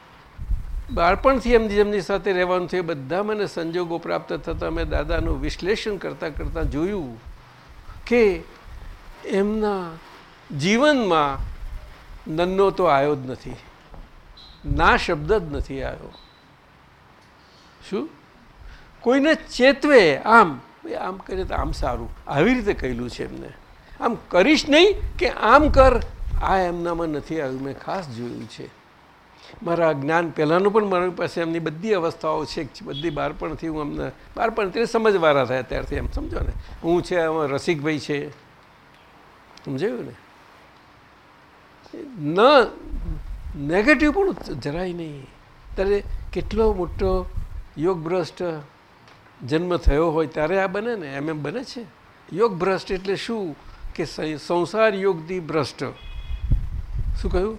બાળપણથી એમની જેમની સાથે રહેવાનું થયું બધા મને સંજોગો પ્રાપ્ત થતા મેં દાદાનું વિશ્લેષણ કરતાં કરતાં જોયું કે એમના જીવનમાં નન્નો તો આવ્યો જ નથી, ના શબ્દ જ નથી આવ્યો. શું? કોઈને ચેતવે, આમ આમ કરે તો આમ સારું. આવી રીતે કહેલું છે એમને. આમ કરીશ નહીં કે આમ કર. આ એમનામાં નથી આવ્યું. મેં ખાસ જોયું છે. મારા જ્ઞાન પહેલાંનું પણ મારી પાસે એમની બધી અવસ્થાઓ છે બધી બાળપણથી હું અમને, બાળપણ તે સમજવાળા થયા ત્યારથી એમ, સમજો ને? હું છે રસિકભાઈ છે. સમજાયું ને? ન નેગેટિવ પણ જરાય નહીં. ત્યારે કેટલો મોટો યોગ ભ્રષ્ટ જન્મ થયો હોય ત્યારે આ બને ને, એમ એમ બને છે. યોગ ભ્રષ્ટ એટલે શું? કે સંસાર યોગથી ભ્રષ્ટ. શું કહ્યું?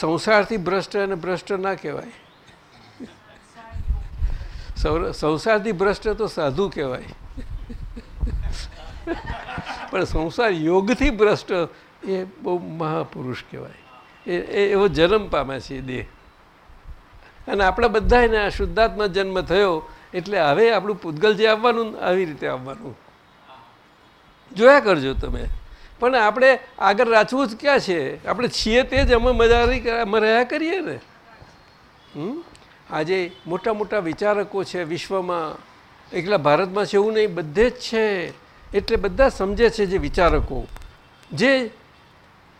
સંસારથી ભ્રષ્ટ અને ભ્રષ્ટ ના કહેવાય. સૌર- સંસારથી ભ્રષ્ટ તો સાધુ કહેવાય. પણ સંસાર યોગથી ભ્રષ્ટ એ બહુ મહાપુરુષ કહેવાય. એ એવો જન્મ પામે છે દેહ. અને આપણા બધાને આ શુદ્ધાત્મા જન્મ થયો એટલે હવે આપણું પૂતગલ જે આવવાનું આવી રીતે આવવાનું. જોયા કરજો તમે. પણ આપણે આગળ રાચવું જ ક્યાં છે? આપણે છીએ તે જ અમે મજા રહ્યા કરીએ ને? આજે મોટા મોટા વિચારકો છે વિશ્વમાં. એકલા ભારતમાં છે એવું નહીં, બધે જ છે. એટલે બધા સમજે છે જે વિચારકો. જે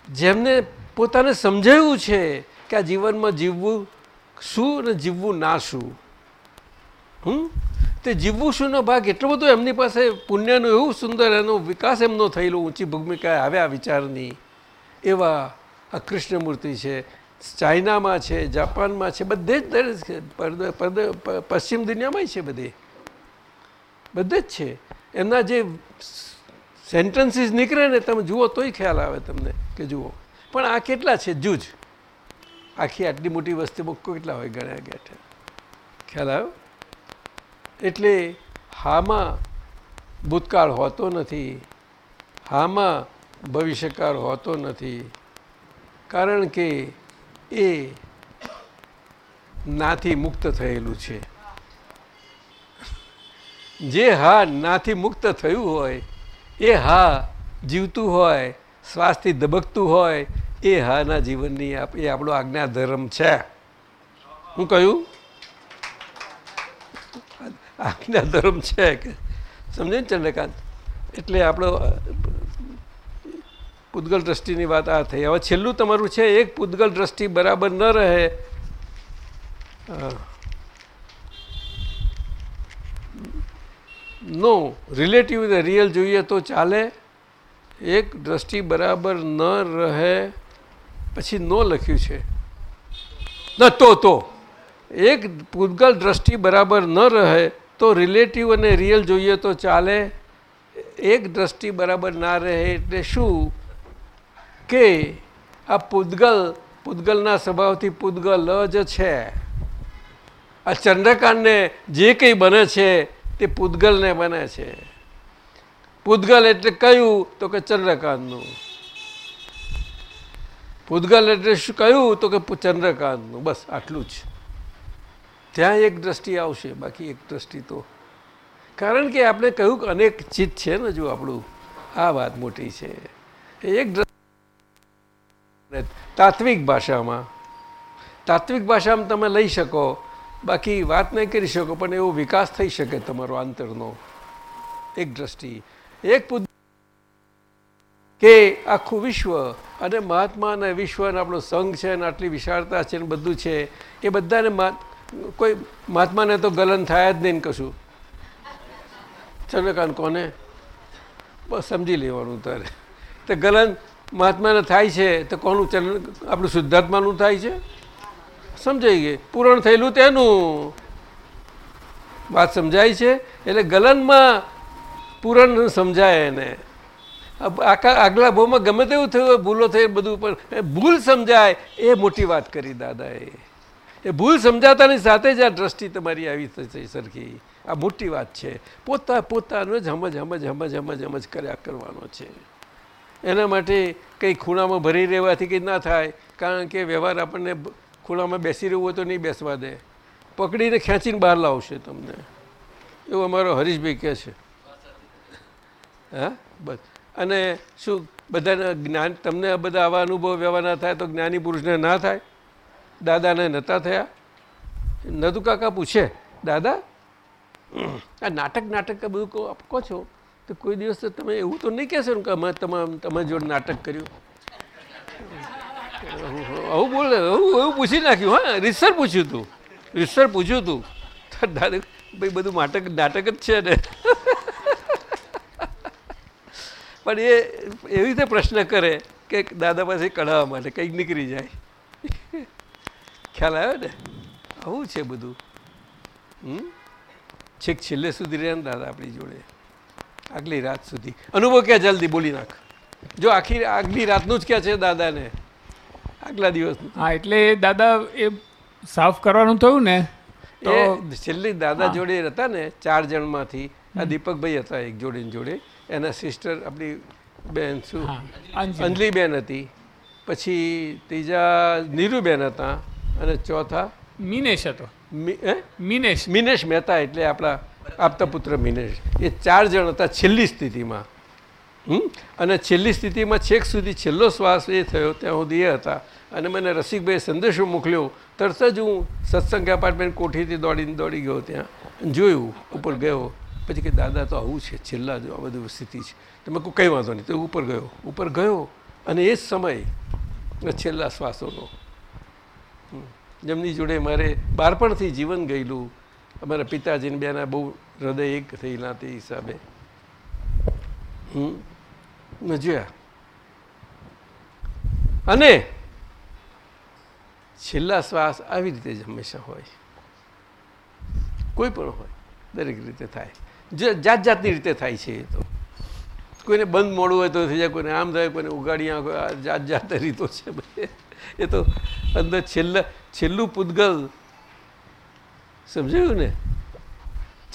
જેમને પોતાને સમજાયું છે કે આ જીવનમાં જીવવું શું અને જીવવું ના શું. હમ? તે જીવવું શુંનો ભાગ એટલો બધો એમની પાસે પુણ્યનું એવું સુંદર એનો વિકાસ એમનો થયેલો ઊંચી ભૂમિકા આવ્યા વિચારની, એવા આ કૃષ્ણમૂર્તિ છે, ચાઇનામાં છે, જાપાનમાં છે, બધે જ પશ્ચિમ દુનિયામાંય છે બધે. બધે જ છે. એમના જે સેન્ટન્સીસ નીકળે ને તમે જુઓ તોય ખ્યાલ આવે તમને કે જુઓ. પણ આ કેટલા છે? જૂજ. આખી આટલી મોટી વસ્તીમાં કેટલા હોય ગણ્યા ગેઠે. ખ્યાલ આવ્યો? એટલે હામાં ભૂતકાળ હોતો નથી, હામાં ભવિષ્યકાળ હોતો નથી. કારણ કે એ નાથી મુક્ત થયેલું છે. જે હા નાથી મુક્ત થયું હોય, એ હા જીવતું હોય, શ્વાસથી ધબકતું હોય, એ હાના જીવનની એ આપણો આજ્ઞા ધર્મ છે. હું કહ્યું? આજ્ઞા ધર્મ છે કે સમજે ને ચંદ્રકાંત? એટલે આપણો પૂતગલ દ્રષ્ટિની વાત આ થઈ. હવે છેલ્લું તમારું છે, એક પૂતગલ દ્રષ્ટિ બરાબર ન રહે. નો રિલેટિવ રિયલ જોઈએ તો ચાલે. એક દ્રષ્ટિ બરાબર ન રહે. પછી નો લખ્યું છે. ન, તો તો. એક પૂતગલ દ્રષ્ટિ બરાબર ન રહે. તો રિલેટિવ અને રિયલ જોઈએ તો ચાલે. એક દ્રષ્ટિ બરાબર ના રહે એટલે શું? કે આ પૂદગલ પૂદગલના સ્વભાવથી પૂદગલ જ છે. આ ચંદ્રકાંતને જે કંઈ બને છે તે પૂદગલને બને છે. પૂદગલ એટલે કયું? તો કે ચંદ્રકાંતનું. પૂદગલ એટલે શું? કયું? તો કે ચંદ્રકાંતનું. બસ આટલું જ. ત્યાં એક દ્રષ્ટિ આવશે, બાકી એક દ્રષ્ટિ તો. કારણ કે આપણે કહ્યું કે અનેક ચિત્ત છે ને જો આપણું, આ વાત મોટી છે. એક તાત્વિક ભાષામાં. તાત્વિક ભાષામાં તમે લઈ શકો, બાકી વાત નહીં કરી શકો, પણ એવો વિકાસ થઈ શકે તમારો આંતરનો. એક દ્રષ્ટિ. એક કે આખું વિશ્વ અને મહાત્મા અને વિશ્વ અને આપણો સંઘ છે અને આટલી વિશાળતા છે ને બધું છે, એ બધાને કોઈ મહાત્માને તો ગલન થાય જ નહીં કશું. ચંદ્રકાંત કોને? બસ સમજી લેવાનું તારે. તો ગલન મહાત્માને થાય છે, તો કોનું ચંદ્ર, આપણું શુદ્ધાત્માનું થાય છે? સમજાઈ ગઈ. પૂરણ થયેલું તેનું. વાત સમજાય છે? એટલે ગલનમાં પૂરણ સમજાય એને. આખા આગલા ભાવમાં ગમે તેવું થયું ભૂલો થઈ બધું, પણ ભૂલ સમજાય, એ મોટી વાત કરી દાદાએ. એ ભૂલ સમજાતાની સાથે જ આ દ્રષ્ટિ તમારી આવી થશે સરખી. આ મોટી વાત છે. પોતા, પોતાનો જ હમજ હમજ હમજ હમજ હમજ કર્યા કરવાનો છે. એના માટે કંઈ ખૂણામાં ભરી રહેવાથી કંઈ ના થાય. કારણ કે વ્યવહાર આપણને ખૂણામાં બેસી રહેવું હોય તો નહીં બેસવા દે. પકડીને ખેંચીને બહાર લાવશે તમને. એવું અમારો હરીશભાઈ કહે છે. હા? બસ. અને શું, બધાને જ્ઞાન, તમને બધા આવા અનુભવ, વ્યવહાર ના થાય તો જ્ઞાની પુરુષને ના થાય? દાદાને નહોતા થયા? નતું કાકા પૂછે, દાદા, આ નાટક નાટક બધું કહો કહો છો? તો કોઈ દિવસ તો તમે એવું તો નહીં કહેશો કે અમે તમામ, તમે જોડે નાટક કર્યું. આવું બોલે એવું એવું પૂછી નાખ્યું, હા? રીસર પૂછ્યું હતું રીસર પૂછ્યું તો. દાદા, ભાઈ, બધું નાટક નાટક જ છે ને. પણ એ, એવી રીતે પ્રશ્ન કરે કે દાદા પાસે કઢાવવા માટે કંઈક નીકળી જાય. ખ્યાલ આવ્યો ને? આવું છે બધું. હમ? છેક છેલ્લે સુધી રહે ને દાદા આપણી જોડે. આગલી રાત સુધી. અનુભવ ક્યાં જલ્દી? બોલી નાખ. જો આખી આગલી રાતનું જ ક્યાં છે દાદાને? આગલા દિવસનું હા એટલે દાદા એ સાફ કરવાનું થયું ને એ છેલ્લી દાદા જોડે હતા ને ચાર જણમાંથી આ દીપકભાઈ હતા એક જોડે જોડે. એના સિસ્ટર આપણી બેન શું? અંજલીબેન અંજલિ. હતી. પછી ત્રીજા નીરુબેન હતા. અને ચોથા? મિનેશ હતો? મિનેશ. મિનેશ મહેતા એટલે આપણા આપતા પુત્ર મિનેશ. એ ચાર જણ હતા છેલ્લી સ્થિતિમાં? અને છેલ્લી સ્થિતિમાં છેક સુધી છેલ્લો શ્વાસ એ થયો ત્યાં સુધી એ હતા. અને મને રસિકભાઈ સંદેશો મોકલ્યો તરત જ હું સત્સંગ એપાર્ટમેન્ટ કોઠીથી દોડીને દોડી ગયો ત્યાં. જોયું ઉપર ગયો. પછી કે દાદા તો આવું છે છેલ્લા જો આ બધું સ્થિતિ છે. તો મેં કહું કંઈ વાંધો નહીં. તો ઉપર ગયો. ઉપર ગયો. અને એ જ સમય છેલ્લા શ્વાસોનો જેમની જોડે મારે બાળપણથી જીવન ગયેલું, અમારા પિતાજીને બેના બહુ હૃદય એક થયેલા તે હિસાબે. હમ? જોયા અને છેલ્લા શ્વાસ આવી રીતે જ હંમેશા હોય. કોઈ પણ હોય, દરેક રીતે થાય. જાત જાતની રીતે થાય છે એ તો. કોઈને બંધ મોડું હોય તો થઈ જાય, કોઈને આમ થાય, કોઈને ઉગાડી જાત જાત રીતો છે બધી. એ તો અંદર છેલ્લા, છેલ્લું પૂતગલ. સમજાયું ને?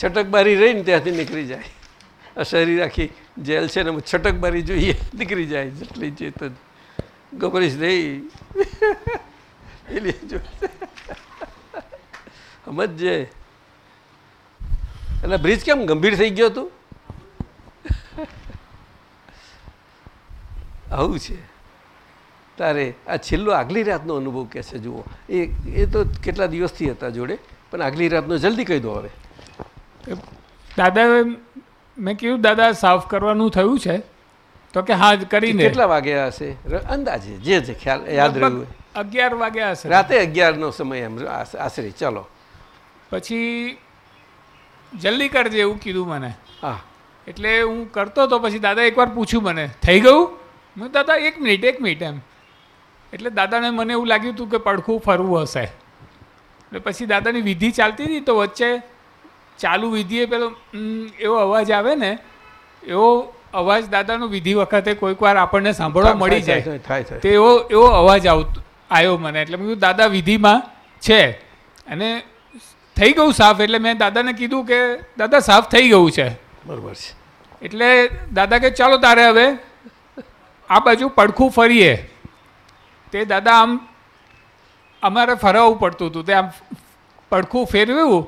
છટકબારી રહીને ત્યાંથી નીકળી જાય. આ શરીર આખી જેલ છે ને છટકબારી જોઈએ, નીકળી જાય જેટલી ચેતન. ગભરીશ નહીં એલી જો. એટલે બ્રિજ કેમ ગંભીર થઈ ગયો તું? આવું છે. તારે આ છેલ્લો આગલી રાતનો અનુભવ કહે છે જુઓ. એ એ તો કેટલા દિવસથી હતા જોડે પણ આગલી રાતનો જલ્દી કહી દો હવે. દાદાએ મેં કીધું દાદા સાફ કરવાનું થયું છે. તો કે હા કરીને. કેટલા વાગ્યા હશે? અંદાજે જે જે ખ્યાલ યાદ રહ્યું અગિયાર વાગ્યા હશે. રાતે અગિયારનો સમય એમ આશરે. ચાલો. પછી જલ્દી કરજે એવું કીધું મને. હા. એટલે હું કરતો તો પછી દાદા એકવાર પૂછ્યું મને થઈ ગયું? મેં દાદા એક મિનિટ એક મિનિટ એમ. એટલે દાદાને મને એવું લાગ્યું હતું કે પડખું ફરવું હશે. એટલે પછી દાદાની વિધિ ચાલતી હતી તો વચ્ચે ચાલુ વિધિએ પેલો એવો અવાજ આવે ને એવો અવાજ દાદાનો વિધિ વખતે કોઈક વાર આપણને સાંભળવા મળી જાય. તે એવો એવો અવાજ આવતો આવ્યો મને. એટલે મેં દાદા વિધિમાં છે. અને થઈ ગયું સાફ. એટલે મેં દાદાને કીધું કે દાદા સાફ થઈ ગયું છે. બરોબર છે. એટલે દાદા કે ચાલો તારે હવે આ બાજુ પડખું ફરીએ. તે દાદા આમ અમારે ફરાવવું પડતું હતું. તે આમ પડખું ફેરવ્યું.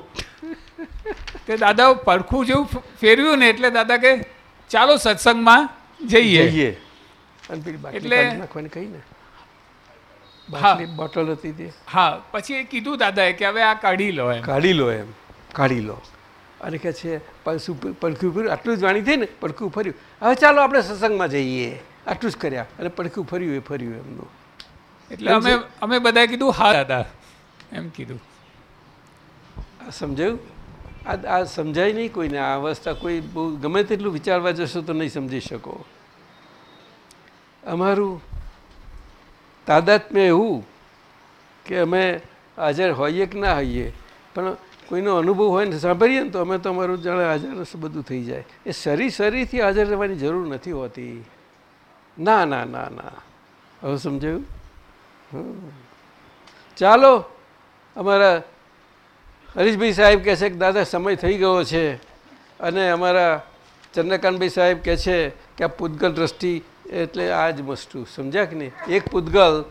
તે દાદા પડખું જેવું ફેરવ્યું ને એટલે દાદા કે ચાલો સત્સંગમાં જઈએ. એટલે- બાટલી બોટલ હતી તે. હા પછી એ કીધું દાદાએ કે હવે આ કાઢી લો એમ. કાઢી લો એમ. કાઢી લો. અને કે છે પડખું પડખું આટલું જ વાણી થઈ ને પડખું ફર્યું. હવે ચાલો આપણે સત્સંગમાં જઈએ. આટલું જ કર્યા. અને પડખું ફર્યું એ ફર્યું એમનું. એટલે અમે અમે બધાએ કીધું હા દાદા. એમ કીધું. આ સમજાયું? આ આ સમજાય નહીં કોઈને આ અવસ્થા. કોઈ બહુ ગમે તેટલું વિચારવા જશો તો નહીં સમજી શકો. અમારું તાદાત્મ્ય એવું કે અમે હાજર હોઈએ કે ના હોઈએ પણ કોઈનો અનુભવ હોય ને સાંભળીએ ને તો અમે તો અમારું જાણે હાજર બધું થઈ જાય. એ શરીર શરીરથી હાજર રહેવાની જરૂર નથી હોતી. ના ના ના ના. હવે સમજાયું. ચાલો, અમારા હરીશભાઈ સાહેબ કહે છે કે, દાદા, સમય થઈ ગયો છે. અને અમારા ચંદ્રકાંતભાઈ સાહેબ કહે છે કે, આ પૂતગલ દ્રષ્ટિ એટલે આ જ વસ્તુ. સમજ્યા કે નહીં? એક પૂતગલ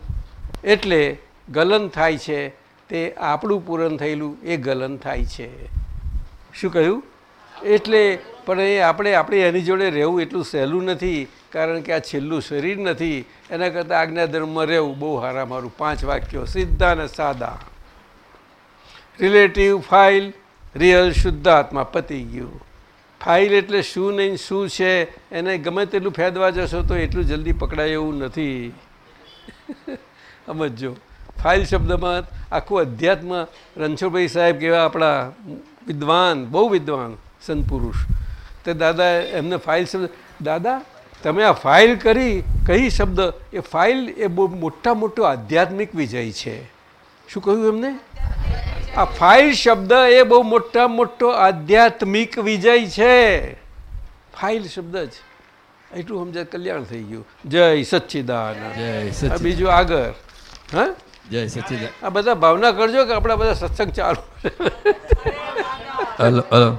એટલે ગલન થાય છે, તે આપણું પૂરણ થયેલું એ ગલન થાય છે. શું કહ્યું? એટલે પણ એ આપણે આપણે એની જોડે રહેવું એટલું સહેલું નથી, કારણ કે આ છેલ્લું શરીર નથી. એના કરતાં આજ્ઞાધર્મમાં રહેવું બહુ સારા મારું. પાંચ વાક્યો સીધા અને સાદા. રિલેટિવ ફાઇલ રિયલ શુદ્ધાત્મા પતી ગયું. ફાઇલ એટલે શું નહીં, શું છે, એને ગમે તેટલું ફેદવા જશો તો એટલું જલ્દી પકડાય એવું નથી. સમજો ફાઇલ શબ્દમાં આખું અધ્યાત્મ રણછોડભાઈ સાહેબ કેવા આપણા વિદ્વાન, બહુ વિદ્વાન. સંત પુરુષ. તે દાદા એમને ફાઇલ શબ્દ દાદા તમે આ ફાઇલ કરી કઈ શબ્દ? એ ફાઇલ એ બહુ મોટા મોટો આધ્યાત્મિક વિજય છે. શું કહ્યું એમને? આ ફાઇલ શબ્દ એ બહુ મોટા મોટો આધ્યાત્મિક વિજય છે. ફાઇલ શબ્દ જ. એટલું સમજાય કલ્યાણ થઈ ગયું. જય સચ્ચિદાનંદ. જય બીજું આગળ. હા? જય સચિદ આ બધા ભાવના કરજો કે આપણા બધા સત્સંગ ચાલુ. Hello hello.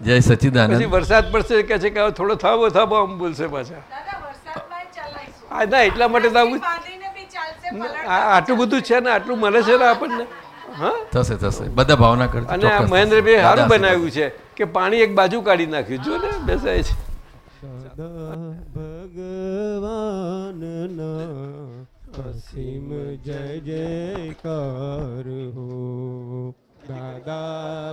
જય સચિદાનંદ. પછી વરસાદ પડશે કે છે કે હવે થોડો થાબો થાબો આમ બોલશે પાછા. હા ના એટલા માટે તો આવું આ- આટલું બધું છે ને આટલું મળે છે ને આપણને? હા? થશે થશે. બધા ભાવના કરજો અને મહેન્દ્રભાઈ. સારું બનાવ્યું છે કે પાણી એક બાજુ કાઢી નાખ્યું. જો ને બેસાય છે. ભગવાનના અસીમ જય જયકાર હો. દાદા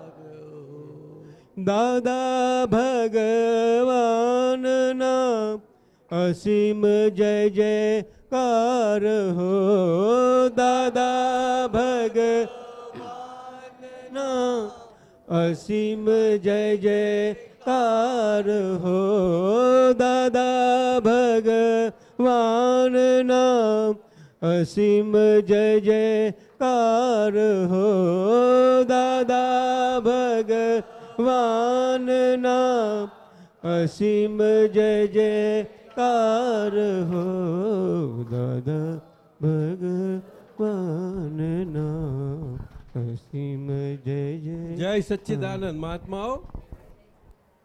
દાદા ભગવાનના અસીમ જય જયકાર હો. દાદા ભગવાનના અસીમ જય જયકાર હો. દાદા ભગવાનના અસીમ જય જયકાર હો. દાદા ભગવાનના અસીમ જય જયકાર હો દાદા ભગવાનના અસીમ જય જય જય સચ્ચિદાનંદ મહાત્માઓ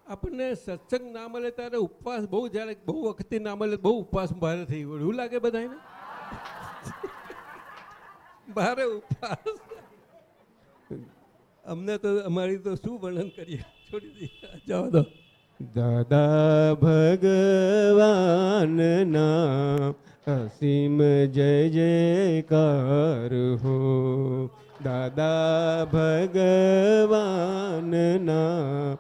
આપણને સત્સંગ ના મળે ત્યારે ઉપવાસ બહુ જ્યારે બહુ વખતે ના મળે બહુ ઉપવાસ ભારે થઈ ગયો. એવું લાગે બધાને ભારે ઉપવાસ. અમને તો અમારી તો શું વર્ણન કરીએ? છોડી દઈએ. જવા દો દાદા ભગવાનના અસીમ જય જયકાર હો. દાદા ભગવાનના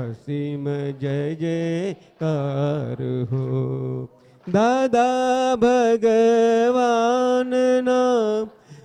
અસીમ જય જયકાર હો. દાદા ભગવાનના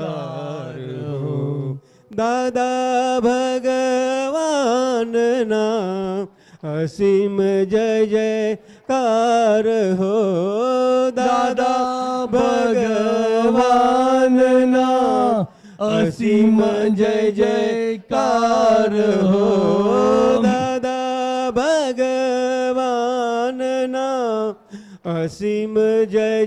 હો. દાદા ભગવાનના અસીમ જય જયકાર હો. દાદા ભગવાનના અસીમ જય જયકાર હો. દાદા ભગવાનના અસીમ જય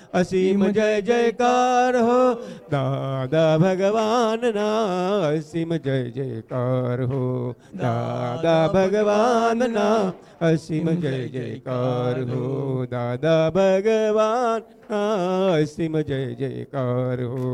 અસીમ જય જયકાર હો દાદા ભગવાનના અસીમ જય જયકાર હો દાદા ભગવાનના અસીમ જય જયકાર હો દાદા ભગવાન અસીમ જય જયકાર હો